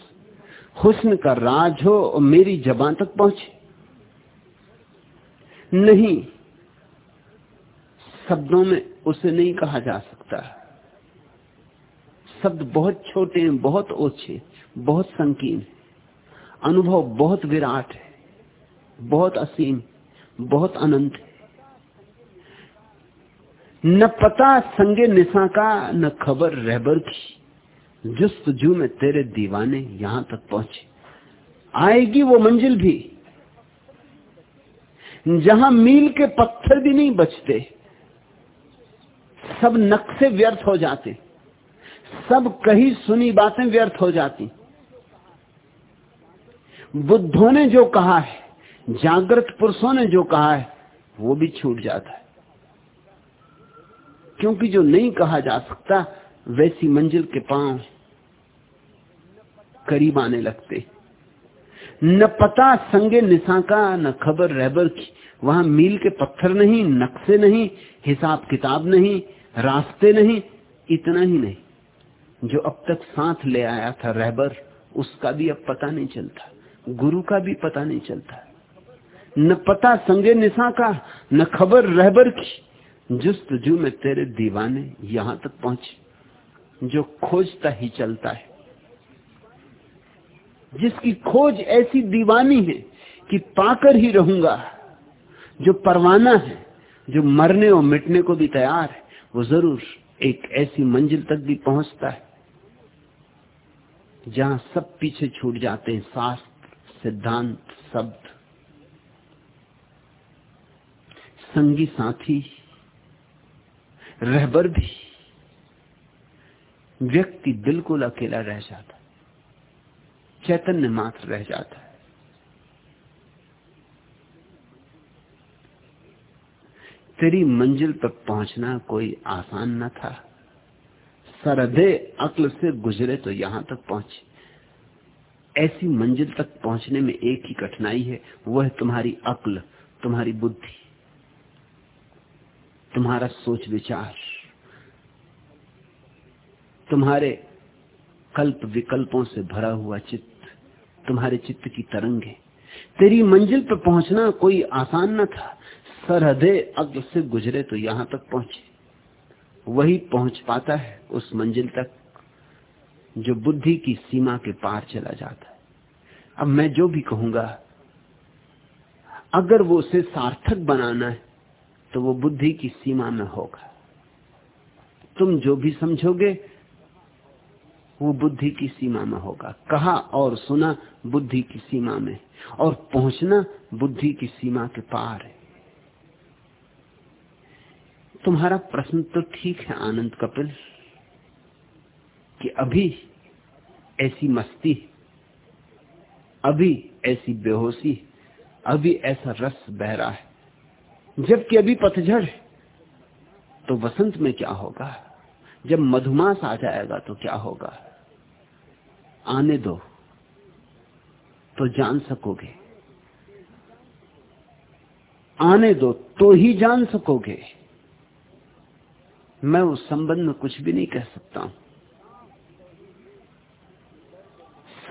हुस्न का राज हो और मेरी जबान तक पहुँचे। नहीं, शब्दों में उसे नहीं कहा जा सकता। शब्द बहुत छोटे हैं, बहुत ओछे, बहुत संकीर्ण है। अनुभव बहुत विराट है, बहुत असीम, बहुत अनंत है। न पता संगे निशा का, न खबर रहबर की, जुस्त जू में तेरे दीवाने यहाँ तक पहुँचे। आएगी वो मंजिल भी, जहाँ मील के पत्थर भी नहीं बचते। सब नक्शे व्यर्थ हो जाते, सब कही सुनी बातें व्यर्थ हो जाती। बुद्धों ने जो कहा है, जागृत पुरुषों ने जो कहा है, वो भी छूट जाता है। क्योंकि जो नहीं कहा जा सकता, वैसी मंजिल के पाँव करीब आने लगते। न पता संगे निशा का, न खबर रहबर की। वहाँ मील के पत्थर नहीं, नक्शे नहीं, हिसाब किताब नहीं, रास्ते नहीं, इतना ही नहीं। जो अब तक साथ ले आया था रहबर उसका भी अब पता नहीं चलता। गुरु का भी पता नहीं चलता। न पता संगे निशा का, न खबर रहबर की। जुस्त जू में तेरे दीवाने यहाँ तक पहुँचे। जो खोजता ही चलता है। जिसकी खोज ऐसी दीवानी है कि पाकर ही रहूँगा। जो परवाना है, जो मरने और मिटने को भी तैयार है, वो ज़रूर एक ऐसी मंजिल तक भी पहुँचता है। जहाँ सब पीछे छूट जाते हैं शास्त्र सिद्धांत, शब्द। संगी साथी, रहबर भी। व्यक्ति बिल्कुल अकेला रह जाता चैतन्य मात्र रह जाता है। तेरी मंजिल पर पहुँचना कोई आसान न था। सरदे अक्ल से गुजरे तो यहाँ तक पहुँचे। ऐसी मंजिल तक पहुँचने में एक ही कठिनाई है, वह तुम्हारी अक्ल, तुम्हारी बुद्धि, तुम्हारा सोच विचार, तुम्हारे कल्प विकल्पों से भरा हुआ चित्त, तुम्हारे चित्त की तरंगे। तेरी मंजिल पर पहुँचना कोई आसान न था। सरहदे अग्र से गुजरे तो यहाँ तक पहुँचे। वही पहुँच पाता है उस मंजिल तक। जो बुद्धि की सीमा के पार चला जाता है। अब मैं जो भी कहूँगा, अगर वो उसे सार्थक बनाना है तो वो बुद्धि की सीमा में होगा। तुम जो भी समझोगे, वो बुद्धि की सीमा में होगा। कहा और सुना बुद्धि की सीमा में, और पहुँचना बुद्धि की सीमा के पार है। तुम्हारा प्रश्न तो ठीक है, आनंद कपिल। कि अभी ऐसी मस्ती, अभी ऐसी बेहोशी, अभी ऐसा रस बह रहा है। जबकि अभी पतझड़ है तो वसंत में क्या होगा? जब मधुमास आ जाएगा तो क्या होगा? आने दो तो जान सकोगे। आने दो तो ही जान सकोगे। मैं उस संबंध में कुछ भी नहीं कह सकता हूँ।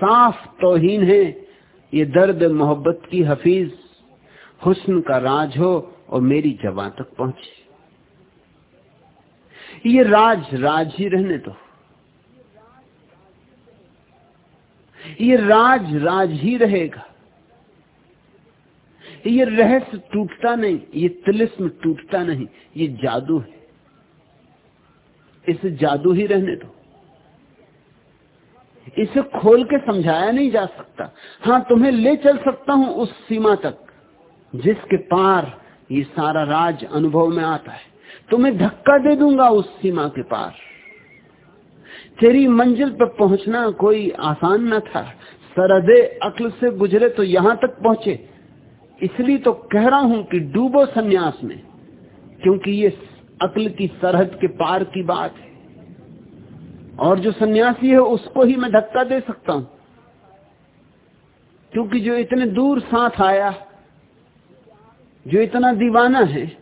साफ़ तोहीन है। ये दर्द, मोहब्बत की हफीज, हुस्न का राज हो और मेरी जवा तक पहुँचे। ये राज राज ही रहने दो। ये राज राज ही रहेगा। ये रहस्य टूटता नहीं, ये तिलिस्म टूटता नहीं, ये जादू है। इसे जादू ही रहने दो। इसे खोल के समझाया नहीं जा सकता। हाँ तुम्हें ले चल सकता हूँ उस सीमा तक, जिसके पार ये सारा राज अनुभव में आता है। तुम्हें धक्का दे दूँगा उस सीमा के पार। तेरी मंजिल पर पहुँचना कोई आसान न था। सरहदे अक्ल से गुजरे तो यहाँ तक पहुँचे। इसलिए तो कह रहा हूँ कि डूबो सन्यास में, क्योंकि ये अक्ल की सरहद के पार की बात है। और जो सन्यासी है उसको ही मैं धक्का दे सकता हूँ। क्योंकि जो इतने दूर साथ आया, जो इतना दीवाना है,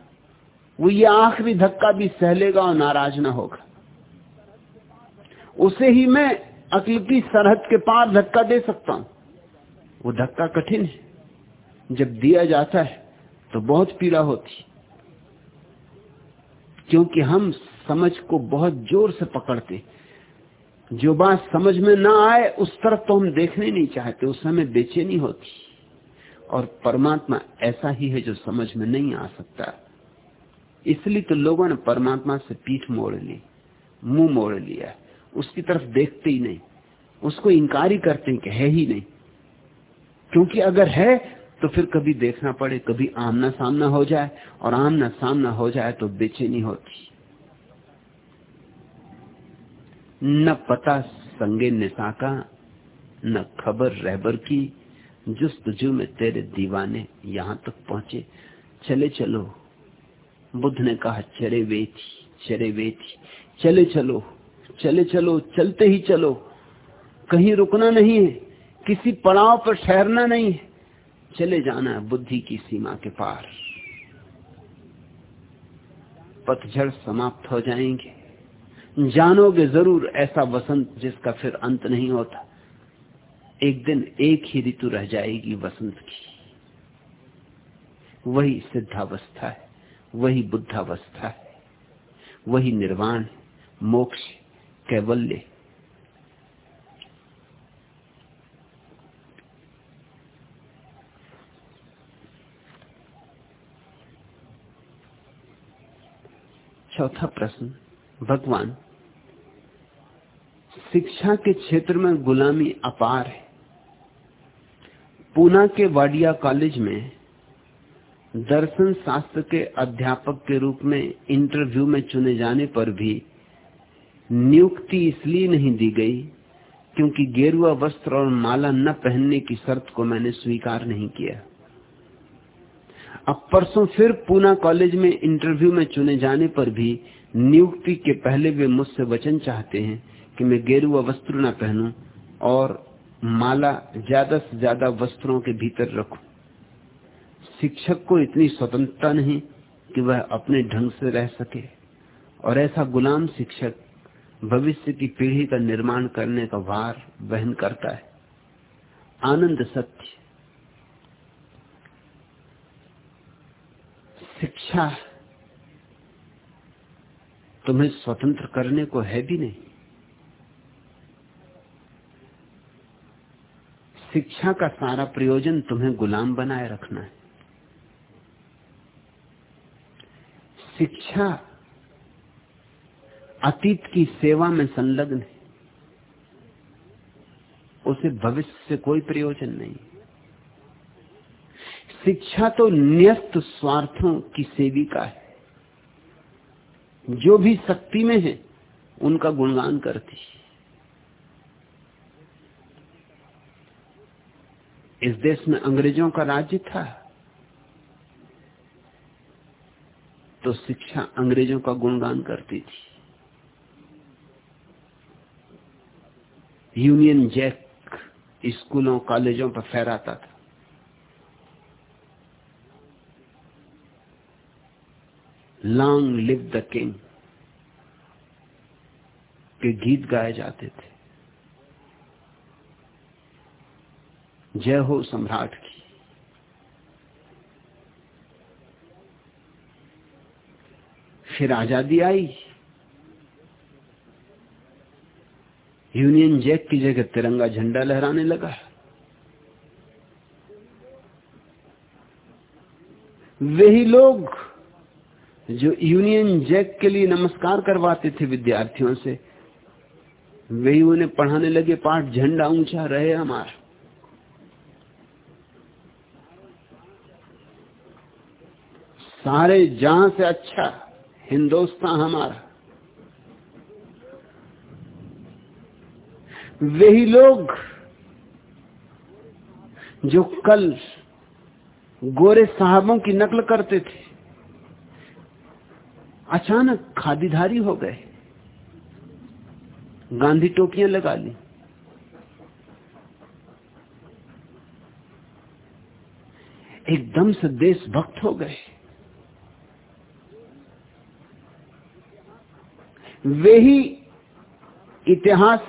वो ये आखिरी धक्का भी सहलेगा और नाराज़ ना होगा। उसे ही मैं अक्ल की सरहद के पार धक्का दे सकता हूँ। वो धक्का कठिन है। जब दिया जाता है तो बहुत पीड़ा होती क्योंकि हम समझ को बहुत ज़ोर से पकड़ते जो बात समझ में ना आए, उस तरफ़ तो हम देखने नहीं चाहते, उस समय बेचैनी होती। और परमात्मा ऐसा ही है जो समझ में नहीं आ सकता। इसलिए तो लोगों ने परमात्मा से पीठ मोड़ ली, मुँह मोड़ लिया। उसकी तरफ़ देखते ही नहीं। उसको इंकार ही करते हैं कि है ही नहीं। क्योंकि अगर है तो फिर कभी देखना पड़े, कभी आमना सामना हो जाए। और आमना सामना हो जाए तो बेचैनी होती। न पता संगे निशा का, न खबर रहबर की जुस्तजू में तेरे दीवाने यहाँ तक पहुँचे। चले चलो, बुद्ध ने कहा, चरे वेथी चरे वेथी, चले चलो चले चलो, चलते ही चलो। कहीं रुकना नहीं है, किसी पड़ाव पर ठहरना नहीं है। चले जाना है बुद्धि की सीमा के पार। पतझड़ समाप्त हो जाएँगे। जानोगे ज़रूर ऐसा वसंत जिसका फिर अंत नहीं होता। एक दिन एक ही ऋतु रह जाएगी वसंत की। वही सिद्धावस्था है, वही बुद्धावस्था है, वही निर्वाण मोक्ष, कैवल्य। चौथा प्रश्न, भगवान शिक्षा के क्षेत्र में गुलामी अपार है। पूना के वाडिया कॉलेज में दर्शन शास्त्र के अध्यापक के रूप में इंटरव्यू में चुने जाने पर भी नियुक्ति इसलिए नहीं दी गई क्योंकि गेरुआ वस्त्र और माला न पहनने की शर्त को मैंने स्वीकार नहीं किया। अब परसों फिर पूना कॉलेज में इंटरव्यू में चुने जाने पर भी नियुक्ति के पहले वे मुझसे वचन चाहते हैं। कि मैं गेरुआ वस्त्र न पहनूं और माला ज़्यादा से ज़्यादा वस्त्रों के भीतर रखूँ। शिक्षक को इतनी स्वतंत्रता नहीं कि वह अपने ढंग से रह सके। और ऐसा गुलाम शिक्षक भविष्य की पीढ़ी का निर्माण करने का भार वहन करता है। आनंद सत्य। शिक्षा तुम्हें स्वतंत्र करने को है भी नहीं। शिक्षा का सारा प्रयोजन तुम्हें गुलाम बनाए रखना है। शिक्षा अतीत की सेवा में संलग्न है। उसे भविष्य से कोई प्रयोजन नहीं। शिक्षा तो न्यस्त स्वार्थों की सेविका है। जो भी शक्ति में है, उनका गुणगान करती इस देश में अंग्रेज़ों का राज्य था। तो शिक्षा अंग्रेज़ों का गुणगान करती थी। यूनियन जैक स्कूलों, कॉलेजों पर फहराता था। लॉन्ग लिव द किंग के गीत गाए जाते थे। जय हो सम्राट की। फिर आज़ादी आई। यूनियन जैक की जगह तिरंगा झंडा लहराने लगा। वही लोग जो यूनियन जैक के लिए नमस्कार करवाते थे विद्यार्थियों से, वही उन्हें पढ़ाने लगे पाठ, झंडा ऊँचा, रहे हमारा। सारे जहाँ से अच्छा हिंदुस्तान हमारा। वही लोग जो कल गोरे साहबों की नकल करते थे, अचानक खादीधारी हो गए। गांधी टोपियाँ लगा ली। एकदम से देशभक्त हो गए। वे ही इतिहास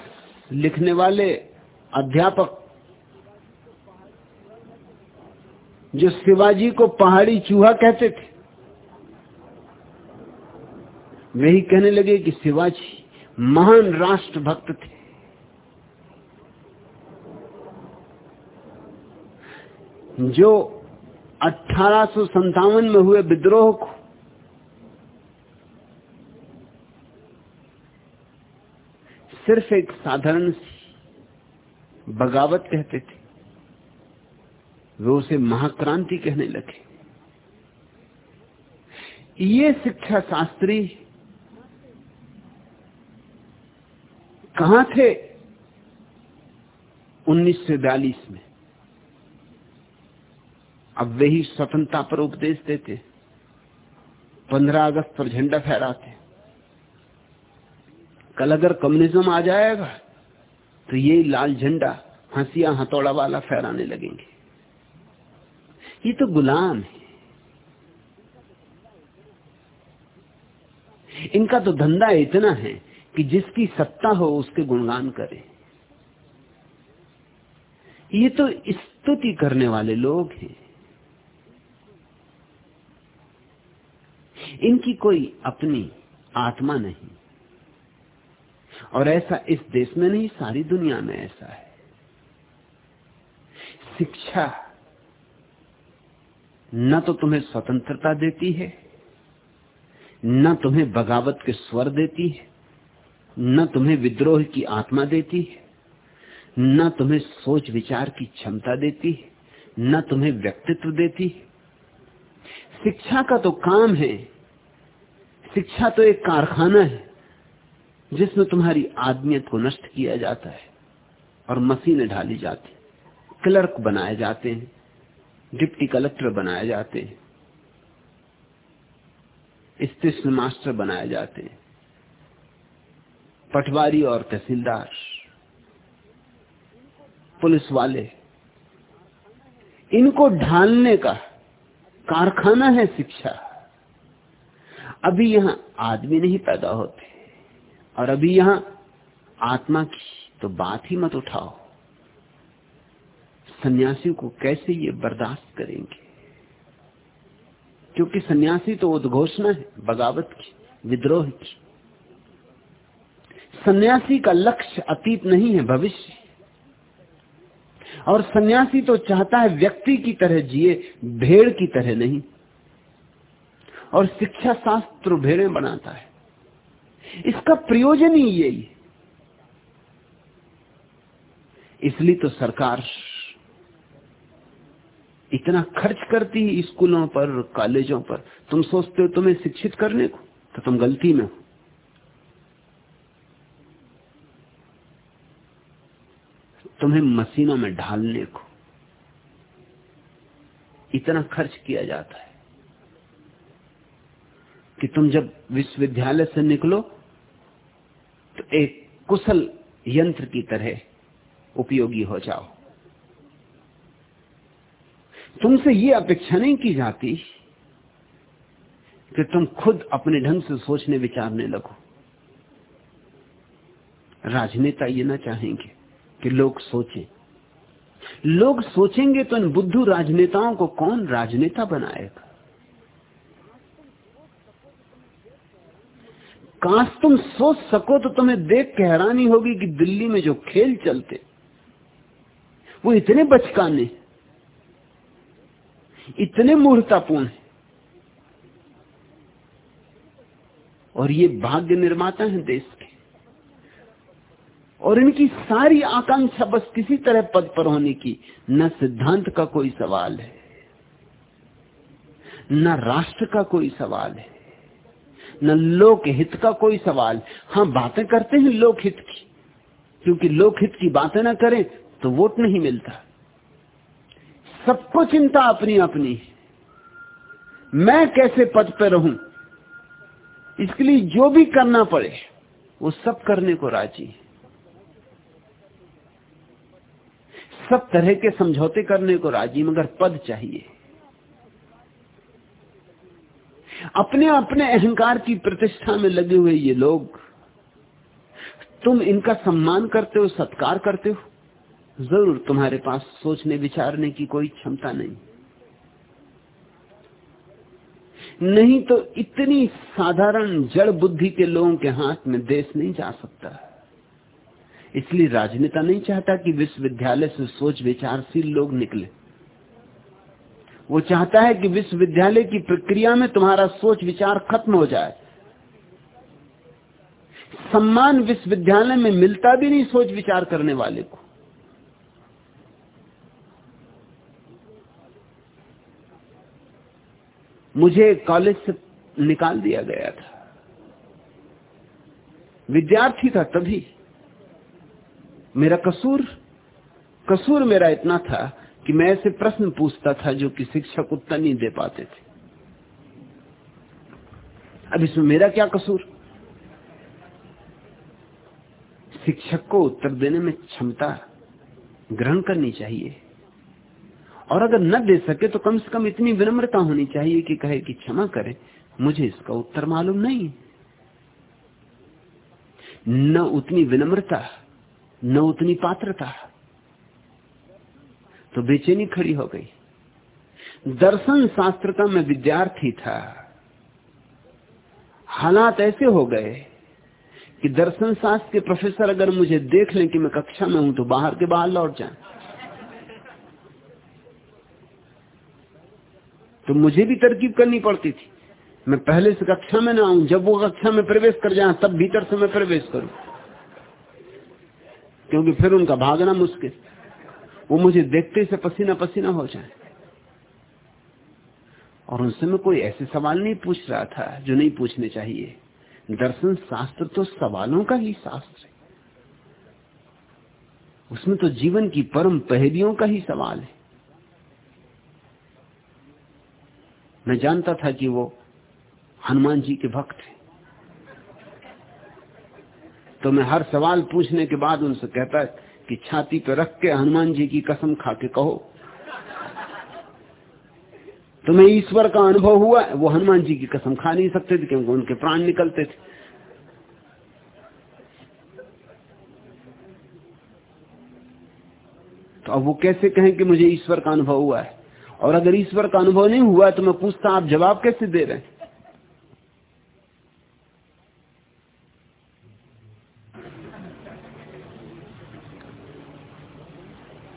लिखने वाले अध्यापक जो शिवाजी को पहाड़ी चूहा कहते थे। वही कहने लगे कि शिवाजी महान राष्ट्रभक्त थे। जो अठारह में हुए विद्रोह को सिर्फ़ एक साधारण बगावत कहते थे। वे उसे महाक्रांति कहने लगे। ये शिक्षा शास्त्री कहा थे? 1942 में। अब वही स्वतंत्रता पर उपदेश देते। 15 अगस्त पर झंडा फहराते। कल अगर कम्युनिज्म आ जाएगा तो ये लाल झंडा हंसिया हथौड़ा वाला फहराने लगेंगे। ये तो गुलाम है। इनका तो धंधा इतना है कि जिसकी सत्ता हो उसके गुणगान करे। ये तो स्तुति करने वाले लोग हैं। इनकी कोई अपनी आत्मा नहीं। और ऐसा इस देश में नहीं, सारी दुनिया में ऐसा है। शिक्षा न तो तुम्हें स्वतंत्रता देती है, न तुम्हें बगावत के स्वर देती है, न तुम्हें विद्रोह की आत्मा देती है, न तुम्हें सोच विचार की क्षमता देती है, न तुम्हें व्यक्तित्व देती है। शिक्षा का तो काम है, शिक्षा तो एक कारखाना है। जिसमें तुम्हारी आदमियत को नष्ट किया जाता है और मशीनें ढाली जाती क्लर्क बनाए जाते हैं। डिप्टी कलेक्टर बनाए जाते हैं। स्टेशन मास्टर बनाए जाते हैं। पटवारी और तहसीलदार, पुलिस वाले, इनको ढालने का कारखाना है शिक्षा। अभी यहाँ आदमी नहीं पैदा होते। और अभी यहाँ आत्मा की तो बात ही मत उठाओ। सन्यासी को कैसे ये बर्दाश्त करेंगे? क्योंकि सन्यासी तो उद्घोषणा है, बगावत की, विद्रोह की। सन्यासी का लक्ष्य अतीत नहीं है, भविष्य। और सन्यासी तो चाहता है व्यक्ति की तरह जिए, भेड़ की तरह नहीं। और शिक्षा शास्त्र भेड़े बनाता है। इसका प्रयोजन ही यही। इसलिए तो सरकार इतना खर्च करती है स्कूलों पर, कॉलेजों पर। तुम सोचते हो तुम्हें शिक्षित करने को तो तुम गलती में हो। तुम्हें मशीनों में ढालने को। इतना खर्च किया जाता है कि तुम जब विश्वविद्यालय से निकलो तो एक कुशल यंत्र की तरह उपयोगी हो जाओ। तुमसे ये अपेक्षा नहीं की जाती कि तुम खुद अपने ढंग से सोचने विचारने लगो। राजनेता ये ना चाहेंगे कि लोग सोचें। लोग सोचेंगे तो इन बुद्धू राजनेताओं को कौन राजनेता बनाएगा? काश तुम सोच सको तो तुम्हें देख के हैरानी होगी कि दिल्ली में जो खेल चलते, वो इतने बचकाने, इतने मूर्तापूर्ण और ये भाग्य निर्माता है देश के। और इनकी सारी आकांक्षा बस किसी तरह पद पर होने की, न सिद्धांत का कोई सवाल है, न राष्ट्र का कोई सवाल है। न लोकहित का कोई सवाल। हाँ बातें करते हैं लोकहित की। क्योंकि लोकहित की बातें ना करें तो वोट नहीं मिलता। सबको चिंता अपनी अपनी मैं कैसे पद पर रहूँ? इसके लिए जो भी करना पड़े, वो सब करने को राज़ी सब तरह के समझौते करने को राज़ी, मगर पद चाहिए। अपने अपने अहंकार की प्रतिष्ठा में लगे हुए ये लोग, तुम इनका सम्मान करते हो, सत्कार करते हो? ज़रूर तुम्हारे पास सोचने, विचारने की कोई क्षमता नहीं। नहीं तो इतनी साधारण जड़ बुद्धि के लोगों के हाथ में देश नहीं जा सकता। इसलिए राजनेता नहीं चाहता कि विश्वविद्यालय से सोच विचारशील लोग निकले। वो चाहता है कि विश्वविद्यालय की प्रक्रिया में तुम्हारा सोच विचार खत्म हो जाए। सम्मान विश्वविद्यालय में मिलता भी नहीं सोच विचार करने वाले को। मुझे कॉलेज से निकाल दिया गया था। विद्यार्थी था तभी। मेरा कसूर कसूर मेरा इतना था कि मैं ऐसे प्रश्न पूछता था जो कि शिक्षक उत्तर नहीं दे पाते थे। अब इसमें मेरा क्या कसूर? शिक्षक को उत्तर देने में क्षमता ग्रहण करनी चाहिए। और अगर न दे सके तो कम से कम इतनी विनम्रता होनी चाहिए कि कहे कि क्षमा करें, मुझे इसका उत्तर मालूम नहीं। न उतनी विनम्रता, न उतनी पात्रता। तो बेचैनी खड़ी हो गई। दर्शन शास्त्र का मैं विद्यार्थी था। हालात ऐसे हो गए कि दर्शन शास्त्र के प्रोफेसर अगर मुझे देख लें कि मैं कक्षा में हूँ तो बाहर के बाहर लौट जाए। तो मुझे भी तरकीब करनी पड़ती थी। मैं पहले से कक्षा में ना आऊँ, जब वो कक्षा में प्रवेश कर जाए, तब भीतर से मैं प्रवेश करूँ। क्योंकि फिर उनका भागना मुश्किल। वो मुझे देखते से पसीना पसीना हो जाए। और उनसे मैं कोई ऐसे सवाल नहीं पूछ रहा था जो नहीं पूछने चाहिए। दर्शन शास्त्र तो सवालों का ही शास्त्र है। उसमें तो जीवन की परम पहलियों का ही सवाल है। मैं जानता था कि वो हनुमान जी के भक्त हैं। तो मैं हर सवाल पूछने के बाद उनसे कहता कि छाती पर रख के हनुमान जी की कसम खा के कहो। तुम्हें ईश्वर का अनुभव हुआ वो हनुमान जी की कसम खा नहीं सकते थे, क्योंकि उनके प्राण निकलते थे। तो अब वो कैसे कहें कि मुझे ईश्वर का अनुभव हुआ है? और अगर ईश्वर का अनुभव नहीं हुआ तो मैं पूछता आप जवाब कैसे दे रहे हैं?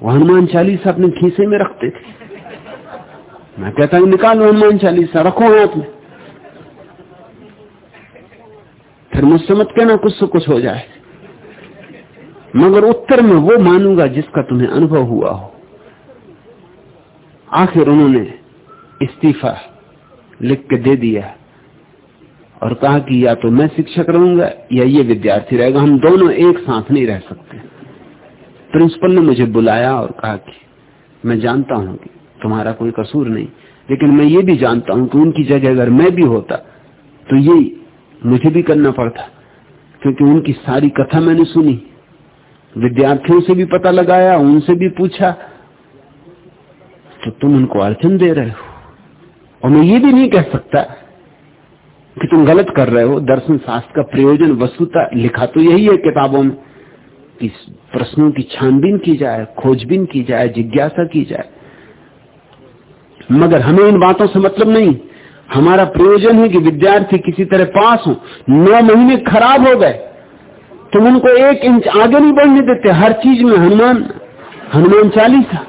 वो हनुमान चालीसा अपने खीसे में रखते थे। मैं कहता हूँ, निकालो हनुमान चालीसा, रखो हाथ में। फिर मुझसे मत कहना कुछ से कुछ हो जाए। मगर उत्तर में वो मानूँगा जिसका तुम्हें अनुभव हुआ हो। आखिर उन्होंने इस्तीफा लिख के दे दिया और कहा कि या तो मैं शिक्षक रहूँगा या ये विद्यार्थी रहेगा। हम दोनों एक साथ नहीं रह सकते। प्रिंसिपल ने मुझे बुलाया और कहा कि मैं जानता हूँ कि तुम्हारा कोई कसूर नहीं, लेकिन मैं ये भी जानता हूँ कि उनकी जगह अगर मैं भी होता तो ये मुझे भी करना पड़ता, क्योंकि उनकी सारी कथा मैंने सुनी। विद्यार्थियों से भी पता लगाया, उनसे भी पूछा तो तुम उनको अड़चन दे रहे हो। और मैं ये भी नहीं कह सकता कि तुम गलत कर रहे हो। दर्शन शास्त्र का प्रयोजन, वस्तुता लिखा तो यही है किताबों में। कि प्रश्नों की छानबीन की जाए, खोजबीन की जाए, जिज्ञासा की जाए। मगर हमें इन बातों से मतलब नहीं। हमारा प्रयोजन है कि विद्यार्थी किसी तरह पास हो। नौ महीने खराब हो गए तुम उनको एक इंच आगे नहीं बढ़ने देते। हर चीज़ में हनुमान हनुमान चालीसा।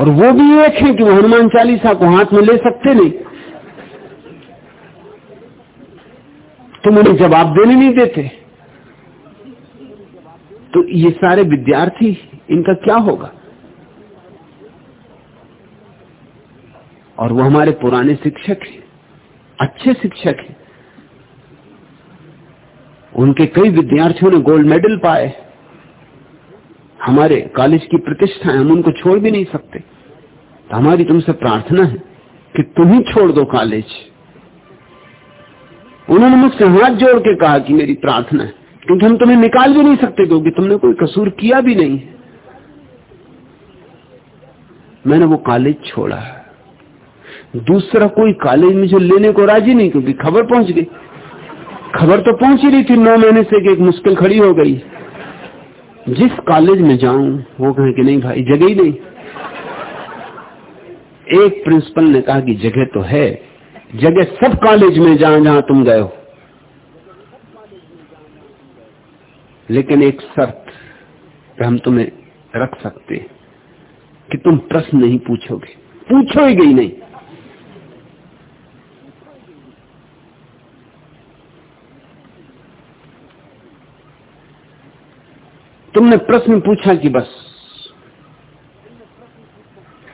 और वो भी एक है कि वो हनुमान चालीसा को हाथ में ले सकते नहीं। तुम उन्हें जवाब देने नहीं देते। तो ये सारे विद्यार्थी, इनका क्या होगा? और वो हमारे पुराने शिक्षक हैं, अच्छे शिक्षक हैं। उनके कई विद्यार्थियों ने गोल्ड मेडल पाए। हमारे कॉलेज की प्रतिष्ठा है, हम उनको छोड़ भी नहीं सकते। तो हमारी तुमसे प्रार्थना है कि तुम ही छोड़ दो कॉलेज। उन्होंने मुझसे हाथ जोड़ के कहा कि मेरी प्रार्थना है। क्योंकि हम तुम्हें निकाल भी नहीं सकते क्योंकि तुमने कोई कसूर किया भी नहीं। मैंने वो कॉलेज छोड़ा दूसरा कोई कॉलेज मुझे लेने को राज़ी नहीं क्योंकि खबर पहुँच गई। खबर तो पहुँच ही रही थी नौ महीने से कि एक मुश्किल खड़ी हो गई। जिस कॉलेज में जाऊँ, वो कहे कि नहीं भाई, जगह ही नहीं। एक प्रिंसिपल ने कहा कि जगह तो है। जगह सब कॉलेज में जहाँ जहाँ तुम गए हो। लेकिन एक शर्त हम तुम्हें रख सकते हैं कि तुम प्रश्न नहीं पूछोगे। पूछो ही गई नहीं। तुमने प्रश्न पूछा कि बस,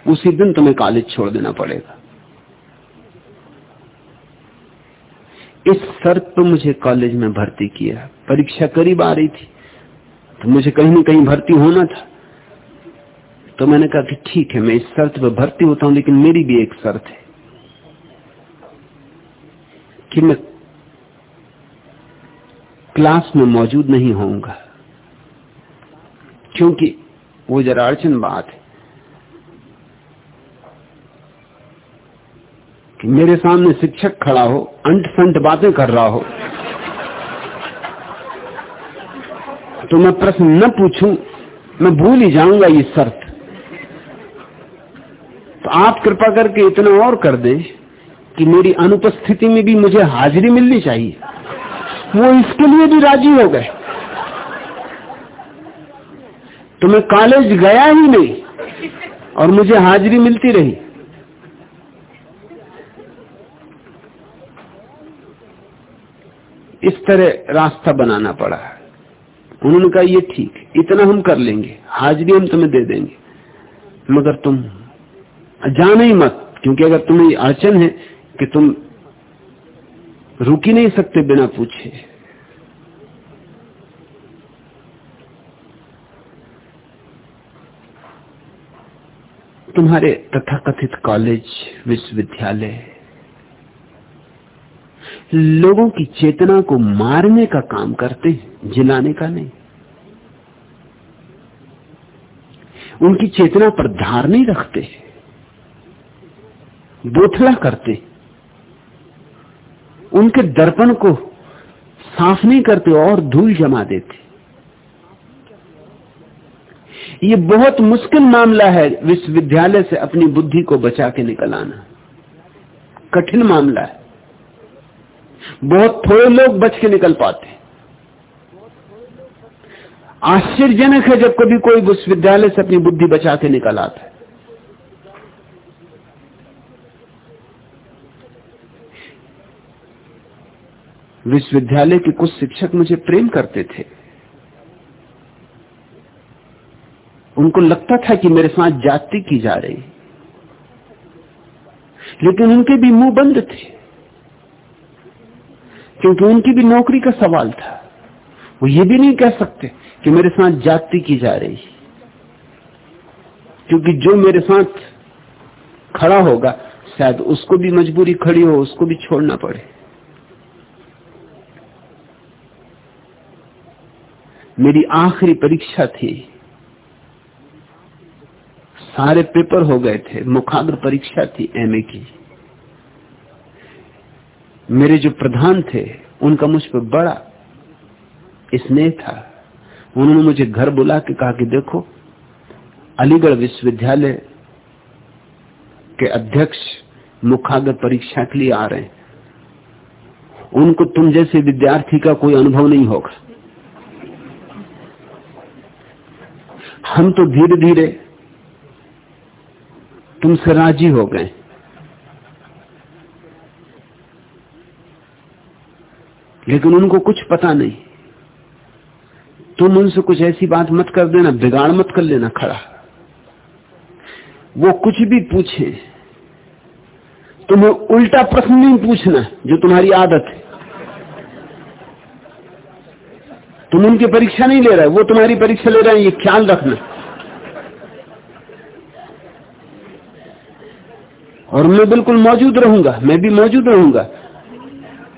उसी दिन तुम्हें कॉलेज छोड़ देना पड़ेगा। इस शर्त पर मुझे कॉलेज में भर्ती किया। परीक्षा करीब आ रही थी। तो मुझे कहीं ना कहीं भर्ती होना था। तो मैंने कहा कि ठीक है, मैं इस शर्त पर भर्ती होता हूँ, लेकिन मेरी भी एक शर्त है कि मैं क्लास में मौजूद नहीं होऊँगा। क्योंकि वो जरा अड़चन बात है। कि मेरे सामने शिक्षक खड़ा हो, अंट संट बातें कर रहा हो। तो मैं प्रश्न न पूछूँ, मैं भूल ही जाऊँगा ये शर्त। तो आप कृपा करके इतना और कर दें कि मेरी अनुपस्थिति में भी मुझे हाजिरी मिलनी चाहिए। वो इसके लिए भी राज़ी हो गए। तो मैं कॉलेज गया ही नहीं और मुझे हाजिरी मिलती रही। इस तरह रास्ता बनाना पड़ा है। उन्होंने कहा, ये ठीक इतना हम कर लेंगे हाजिरी हम तुम्हें दे देंगे। मगर तुम जाना ही मत, क्योंकि अगर तुम्हें अड़चन है कि तुम रुक नहीं सकते बिना पूछे। तुम्हारे तथाकथित कॉलेज, विश्वविद्यालय लोगों की चेतना को मारने का काम करते हैं, जिलाने का नहीं। उनकी चेतना पर धार नहीं रखते, बोथला करते। उनके दर्पण को साफ़ नहीं करते और धूल जमा देते। ये बहुत मुश्किल मामला है विश्वविद्यालय से अपनी बुद्धि को बचा के निकल आना। कठिन मामला है। बहुत थोड़े लोग बच के निकल पाते आश्चर्यजनक है जब कभी कोई विश्वविद्यालय से अपनी बुद्धि बचा के निकल आता है। विश्वविद्यालय के कुछ शिक्षक मुझे प्रेम करते थे। उनको लगता था कि मेरे साथ जाति की जा रही लेकिन उनके भी मुँह बंद थे। क्योंकि उनकी भी नौकरी का सवाल था। वो ये भी नहीं कह सकते कि मेरे साथ जाति की जा रही क्योंकि जो मेरे साथ खड़ा होगा, शायद उसको भी मजबूरी खड़ी हो, उसको भी छोड़ना पड़े। मेरी आखिरी परीक्षा थी। सारे पेपर हो गए थे, मुखाग्र परीक्षा थी एमए की। मेरे जो प्रधान थे, उनका मुझ पर बड़ा स्नेह था। उन्होंने मुझे घर बुला के कहा कि देखो, अलीगढ़ विश्वविद्यालय के अध्यक्ष मुखाग्र परीक्षा के लिए आ रहे हैं। उनको तुम जैसे विद्यार्थी का कोई अनुभव नहीं होगा। हम तो धीरे धीरे तुमसे राज़ी हो गए। लेकिन उनको कुछ पता नहीं। तुम उनसे कुछ ऐसी बात मत कर देना, बिगाड़ मत कर लेना खड़ा। वो कुछ भी पूछे, तुम्हें उल्टा प्रश्न नहीं पूछना जो तुम्हारी आदत है। तुम उनकी परीक्षा नहीं ले रहे, वो तुम्हारी परीक्षा ले रहे हैं, ये ख्याल रखना। और मैं बिल्कुल मौजूद रहूँगा, मैं भी मौजूद रहूँगा।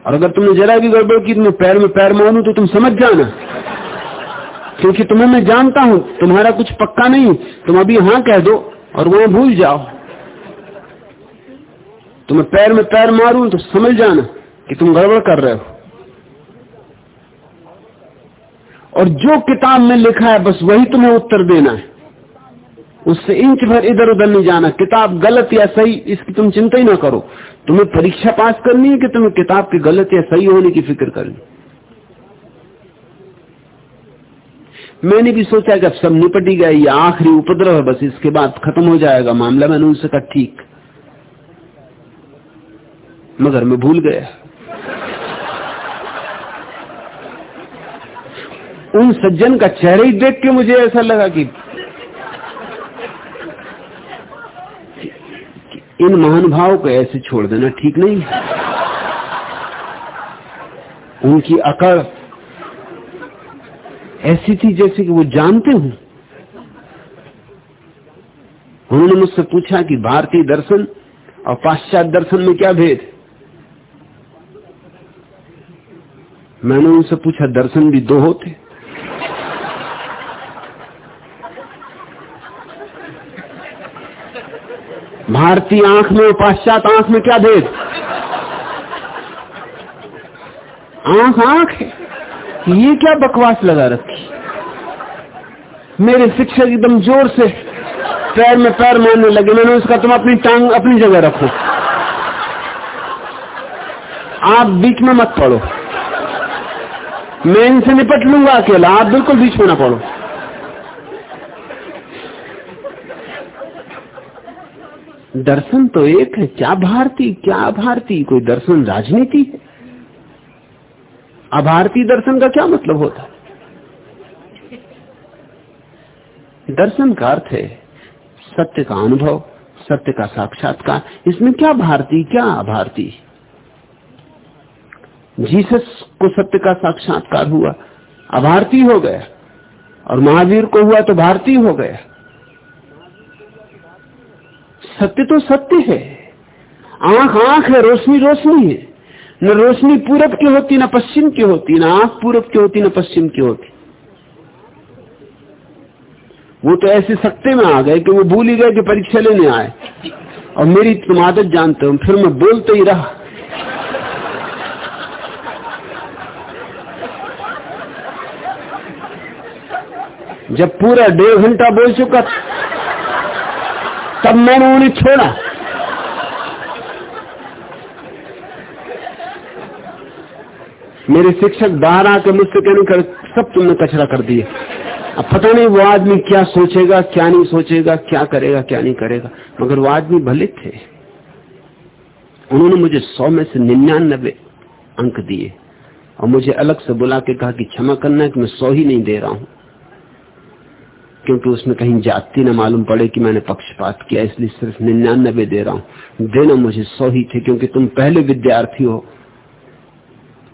और अगर तुमने जरा भी गड़बड़ की तुम्हें पैर में पैर मारू तो तुम समझ जाना। क्योंकि तुम्हें मैं जानता हूँ, तुम्हारा कुछ पक्का नहीं तुम अभी हाँ कह दो और वहाँ भूल जाओ। तुम्हें पैर में पैर मारू तो समझ जाना कि तुम गड़बड़ कर रहे हो। और जो किताब में लिखा है, बस वही तुम्हें उत्तर देना है। उससे इंच भर इधर उधर नहीं जाना। किताब गलत या सही, इसकी तुम चिंता ही ना करो। तुम्हें परीक्षा पास करनी है कि तुम्हें किताब की गलत या सही होने की फ़िक्र करनी? मैंने भी सोचा कि अब सब निपटी गया, ये आखिरी उपद्रव है, बस इसके बाद खत्म हो जाएगा मामला। मैंने उनसे कहा, ठीक। मगर मैं भूल गया। उन सज्जन का चेहरे ही देख के मुझे ऐसा लगा कि इन महानुभाव को ऐसे छोड़ देना ठीक नहीं उनकी अकड़ ऐसी थी जैसे कि वो जानते हूँ। उन्होंने मुझसे पूछा कि भारतीय दर्शन और पाश्चात्य दर्शन में क्या भेद? मैंने उनसे पूछा, दर्शन भी दो होते। भारतीय आँख में और पाश्चात आँख में क्या भेद? आँख आँख है। ये क्या बकवास लगा रखी? मेरे शिक्षक एकदम ज़ोर से पैर में पैर मारने लगे। मैंने उसका तुम अपनी टांग अपनी जगह रखो। आप बीच में मत पड़ो। मैं इनसे निपट लूँगा अकेला। आप बिल्कुल बीच में ना पड़ो। दर्शन तो एक है, क्या भारती क्या भारती कोई दर्शन राजनीति है? अभारती दर्शन का क्या मतलब होता? दर्शन का अर्थ है, सत्य का अनुभव, सत्य का साक्षात्कार। इसमें क्या भारती क्या अभारती जीसस को सत्य का साक्षात्कार हुआ अभारती हो गया, और महावीर को हुआ तो भारती हो गया। सत्य तो सत्य है। आँख आँख है, रोशनी रोशनी है। न रोशनी पूरब की होती, न पश्चिम की होती, न आँख पूरब की होती, न पश्चिम की होती। वो तो ऐसे सत्य में आ गए कि वो भूल ही गए कि परीक्षा लेने आए। और मेरी तुम आदत जानते हो, फिर मैं बोलते ही रहा। जब पूरा डेढ़ घंटा बोल चुका तब मैंने उन्हें छोड़ा। मेरे शिक्षक बाहर आकर मुझसे कहने कर सब तुमने कचरा कर दिया। अब पता नहीं वो आदमी क्या सोचेगा, क्या नहीं सोचेगा, क्या करेगा, क्या नहीं करेगा। मगर वो आदमी भले थे। उन्होंने मुझे सौ में से निन्यानबे अंक दिए। और मुझे अलग से बुला के कहा कि क्षमा करना है कि मैं सौ ही नहीं दे रहा हूँ। क्योंकि उसमें कहीं जाति न मालूम पड़े कि मैंने पक्षपात किया, इसलिए सिर्फ़ निन्यानबे दे रहा हूँ। देना मुझे सौ ही थे, क्योंकि तुम पहले विद्यार्थी हो,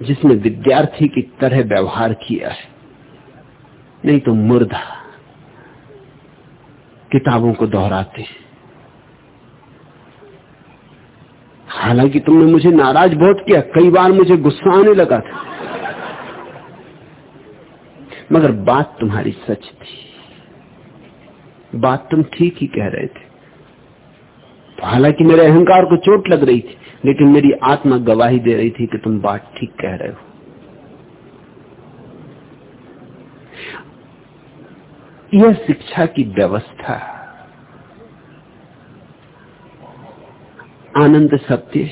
जिसने विद्यार्थी की तरह व्यवहार किया है। नहीं तो मुर्दा किताबों को दोहराते हालाँकि तुमने मुझे नाराज़ बहुत किया, कई बार मुझे गुस्सा आने लगा था। मगर बात तुम्हारी सच थी। बात तुम ठीक ही कह रहे थे। तो हालाँकि मेरे अहंकार को चोट लग रही थी, लेकिन मेरी आत्मा गवाही दे रही थी कि तुम बात ठीक कह रहे हो। यह शिक्षा की व्यवस्था, आनंद सत्य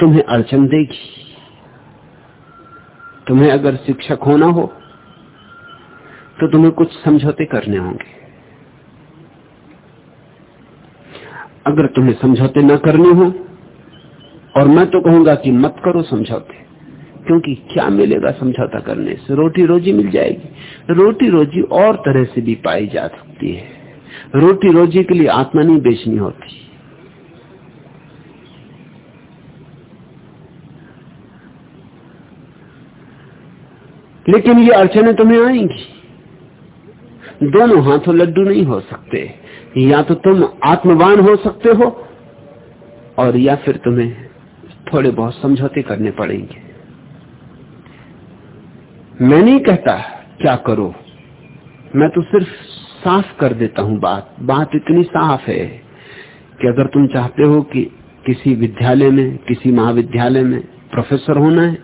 तुम्हें अड़चन देगी। तुम्हें अगर शिक्षक होना हो तो तुम्हें कुछ समझौते करने होंगे। अगर तुम्हें समझौते न करने हो, और मैं तो कहूँगा कि मत करो समझौते, क्योंकि क्या मिलेगा समझौता करने से? रोटी रोजी मिल जाएगी। रोटी रोजी और तरह से भी पाई जा सकती है। रोटी रोजी के लिए आत्मा नहीं बेचनी होती। लेकिन ये अड़चने तुम्हें आएँगी। दोनों हाथों लड्डू नहीं हो सकते। या तो तुम आत्मवान हो सकते हो, और या फिर तुम्हें थोड़े बहुत समझौते करने पड़ेंगे। मैं नहीं कहता, क्या करो? मैं तो सिर्फ़ साफ़ कर देता हूँ बात। बात इतनी साफ़ है कि अगर तुम चाहते हो कि किसी विद्यालय में, किसी महाविद्यालय में प्रोफेसर होना है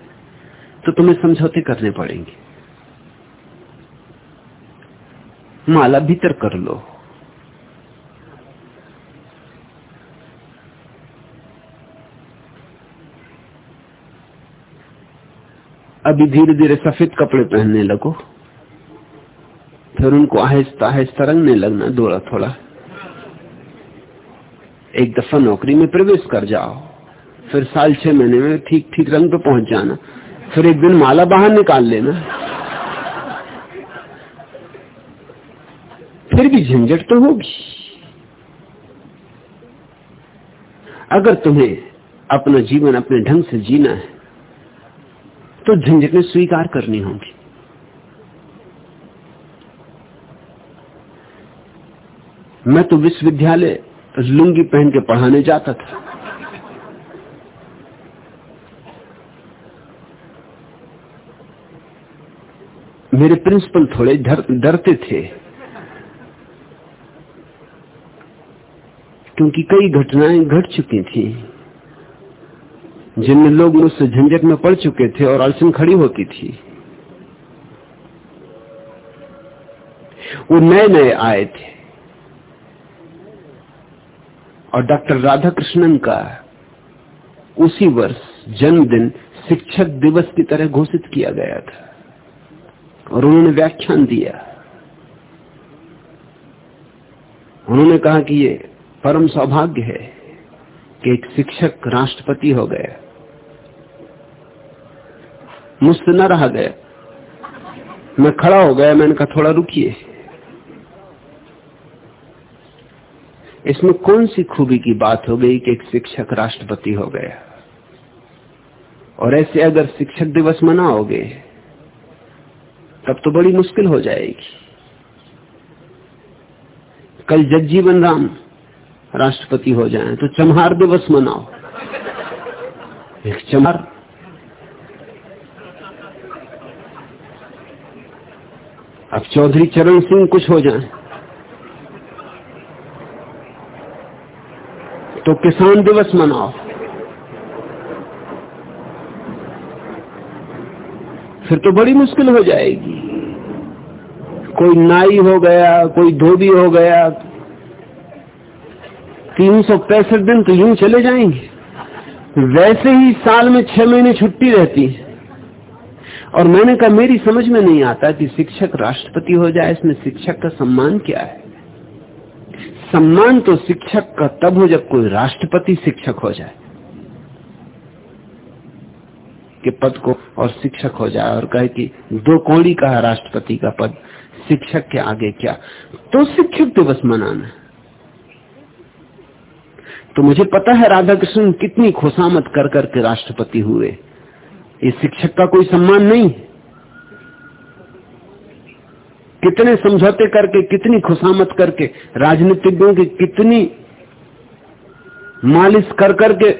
तो तुम्हें समझौते करने पड़ेंगे। माला भीतर कर लो। अभी धीरे धीरे सफ़ेद कपड़े पहनने लगो। फिर उनको आहिस्ता आहिस्ता रंगने लगना थोड़ा थोड़ा एक दफ़ा नौकरी में प्रवेश कर जाओ। फिर साल छह महीने में ठीक ठीक रंग पे पहुँच जाना। फिर एक दिन माला बाहर निकाल लेना। फिर भी झंझट तो होगी। अगर तुम्हें अपना जीवन अपने ढंग से जीना है तो झंझटें स्वीकार करनी होगी। मैं तो विश्वविद्यालय लुंगी पहन के पढ़ाने जाता था। मेरे प्रिंसिपल थोड़े डरते थे। क्योंकि कई घटनाएँ घट चुकी थी, जिनमें लोग मुझसे झंझट में पड़ चुके थे और अड़चन खड़ी होती थी। वो नए नए आए थे। और डॉक्टर राधाकृष्णन का उसी वर्ष जन्मदिन शिक्षक दिवस की तरह घोषित किया गया था और उन्होंने व्याख्यान दिया। उन्होंने कहा कि ये परम सौभाग्य है कि एक शिक्षक राष्ट्रपति हो गया। मुझसे न रहा गया। मैं खड़ा हो गया, मैंने कहा, थोड़ा रुकिए। इसमें कौन सी खूबी की बात हो गई कि एक शिक्षक राष्ट्रपति हो गया? और ऐसे अगर शिक्षक दिवस मनाओगे, तब तो बड़ी मुश्किल हो जाएगी। कल जगजीवन राम राष्ट्रपति हो जाए तो चमहार दिवस मनाओ। एक चमहार अब चौधरी चरण सिंह कुछ हो जाए। तो किसान दिवस मनाओ। फिर तो बड़ी मुश्किल हो जाएगी। कोई नाई हो गया, कोई धोबी हो गया तीन सौ पैंसठ दिन तो यूँ चले जाएँगे। वैसे ही साल में छह महीने छुट्टी रहती है। और मैंने कहा, मेरी समझ में नहीं आता कि शिक्षक राष्ट्रपति हो जाए, इसमें शिक्षक का सम्मान क्या है? सम्मान तो शिक्षक का तब हो जब कोई राष्ट्रपति शिक्षक हो जाए। के पद को और शिक्षक हो जाए और कहे कि दो कौड़ी का है राष्ट्रपति का पद, शिक्षक के आगे क्या? तो शिक्षक दिवस मनाना तो मुझे पता है राधा कृष्ण कितनी खुशामत कर करके राष्ट्रपति हुए। ये शिक्षक का कोई सम्मान नहीं। कितने समझौते करके, कितनी खुशामत करके, राजनीतिज्ञों की कितनी मालिश कर करके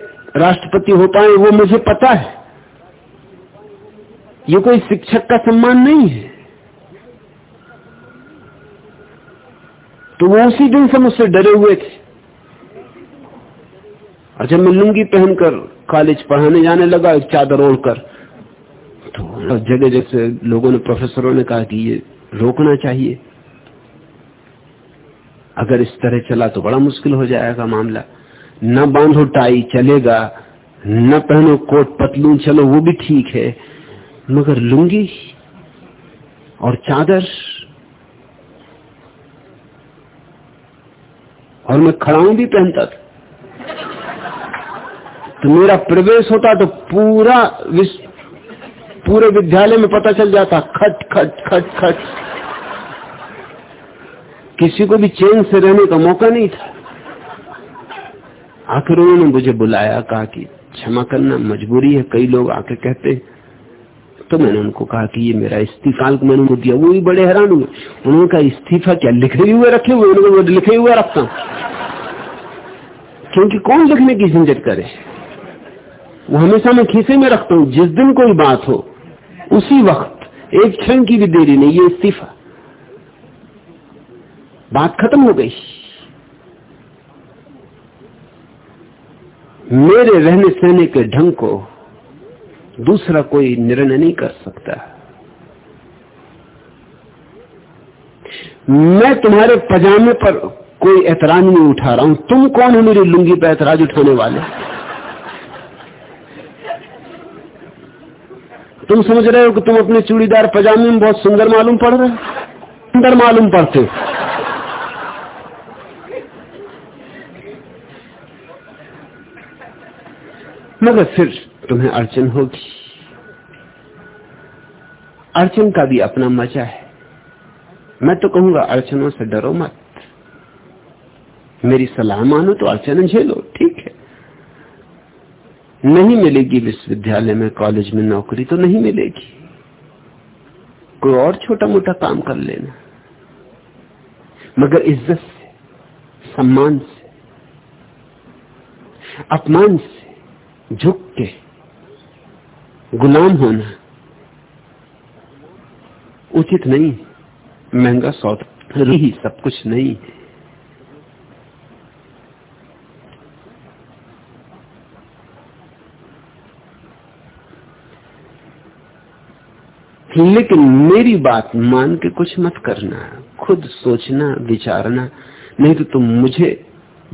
राष्ट्रपति हो पाए, वो मुझे पता है। ये कोई शिक्षक का सम्मान नहीं है। तो वो उसी दिन से मुझसे डरे हुए थे। और जब मैं लुंगी पहनकर कॉलेज पढ़ाने जाने लगा, एक चादर ओढ़कर तो जगह जगह से लोगों ने प्रोफेसरों ने कहा कि ये रोकना चाहिए। अगर इस तरह चला तो बड़ा मुश्किल हो जाएगा मामला। न बांधो टाई चलेगा, न पहनो कोट पतलून, चलो वो भी ठीक है। मगर लुंगी और चादर, और मैं खड़ाऊ भी पहनता था। तो मेरा प्रवेश होता तो पूरा विश्व पूरे विद्यालय में पता चल जाता, खट खट खट खट। किसी को भी चैन से रहने का मौका नहीं था। आखिर उन्होंने मुझे बुलाया, कहा कि क्षमा करना, मजबूरी है, कई लोग आके कहते तो मैंने उनको कहा कि ये मेरा इस्तीफा मैंने उनको दिया, वो भी बड़े हैरान हुए। उन्होंने कहा, इस्तीफा क्या लिखे हुए रखे हुए उन्होंने लिखे हुए रखता क्योंकि कौन लिखने की झंझट करे? वो हमेशा मैं खीसे में रखता हूँ, जिस दिन कोई बात हो, उसी वक्त, एक क्षण की भी देरी नहीं, ये इस्तीफा। बात खत्म हो गई। मेरे रहने सहने के ढंग को दूसरा कोई निर्णय नहीं कर सकता। मैं तुम्हारे पजामे पर कोई ऐतराज नहीं उठा रहा हूँ। तुम कौन हो मेरी लुंगी पर ऐतराज उठाने वाले? तुम समझ रहे हो कि तुम अपने चूड़ीदार पजामे में बहुत सुंदर मालूम पड़ रहे सुंदर मालूम पड़ते मगर फिर तुम्हें अड़चन होगी। अड़चन का भी अपना मज़ा है। मैं तो कहूँगा, अड़चनों से डरो मत। मेरी सलाह मानो तो अड़चन झेलो, ठीक? नहीं मिलेगी विश्वविद्यालय में, कॉलेज में नौकरी तो नहीं मिलेगी। कोई और छोटा मोटा काम कर लेना। मगर इज़्ज़त से, सम्मान से, अपमान से, झुक के गुलाम होना उचित नहीं। महँगा सौदा ही सब कुछ नहीं। है लेकिन मेरी बात मान के कुछ मत करना। खुद सोचना, विचारना, नहीं तो तुम मुझे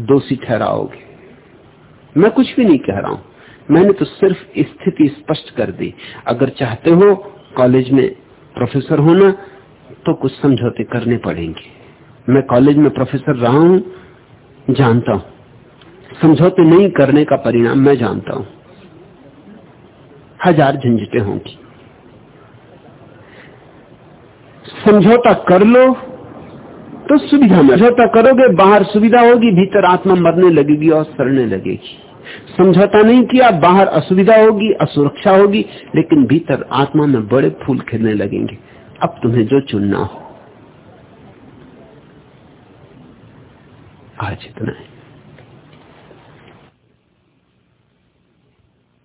दोषी ठहराओगे। मैं कुछ भी नहीं कह रहा हूँ। मैंने तो सिर्फ़ स्थिति स्पष्ट कर दी। अगर चाहते हो कॉलेज में प्रोफेसर होना तो कुछ समझौते करने पड़ेंगे। मैं कॉलेज में प्रोफेसर रहा हूँ, जानता हूँ। समझौते नहीं करने का परिणाम मैं जानता हूँ। हज़ार झंझटें होंगी। समझौता कर लो तो सुविधा समझौता करोगे, बाहर सुविधा होगी, भीतर आत्मा मरने लगेगी और सड़ने लगेगी। समझौता नहीं किया, बाहर असुविधा होगी, असुरक्षा होगी, लेकिन भीतर आत्मा में बड़े फूल खिलने लगेंगे। अब तुम्हें जो चुनना हो। आज इतना है।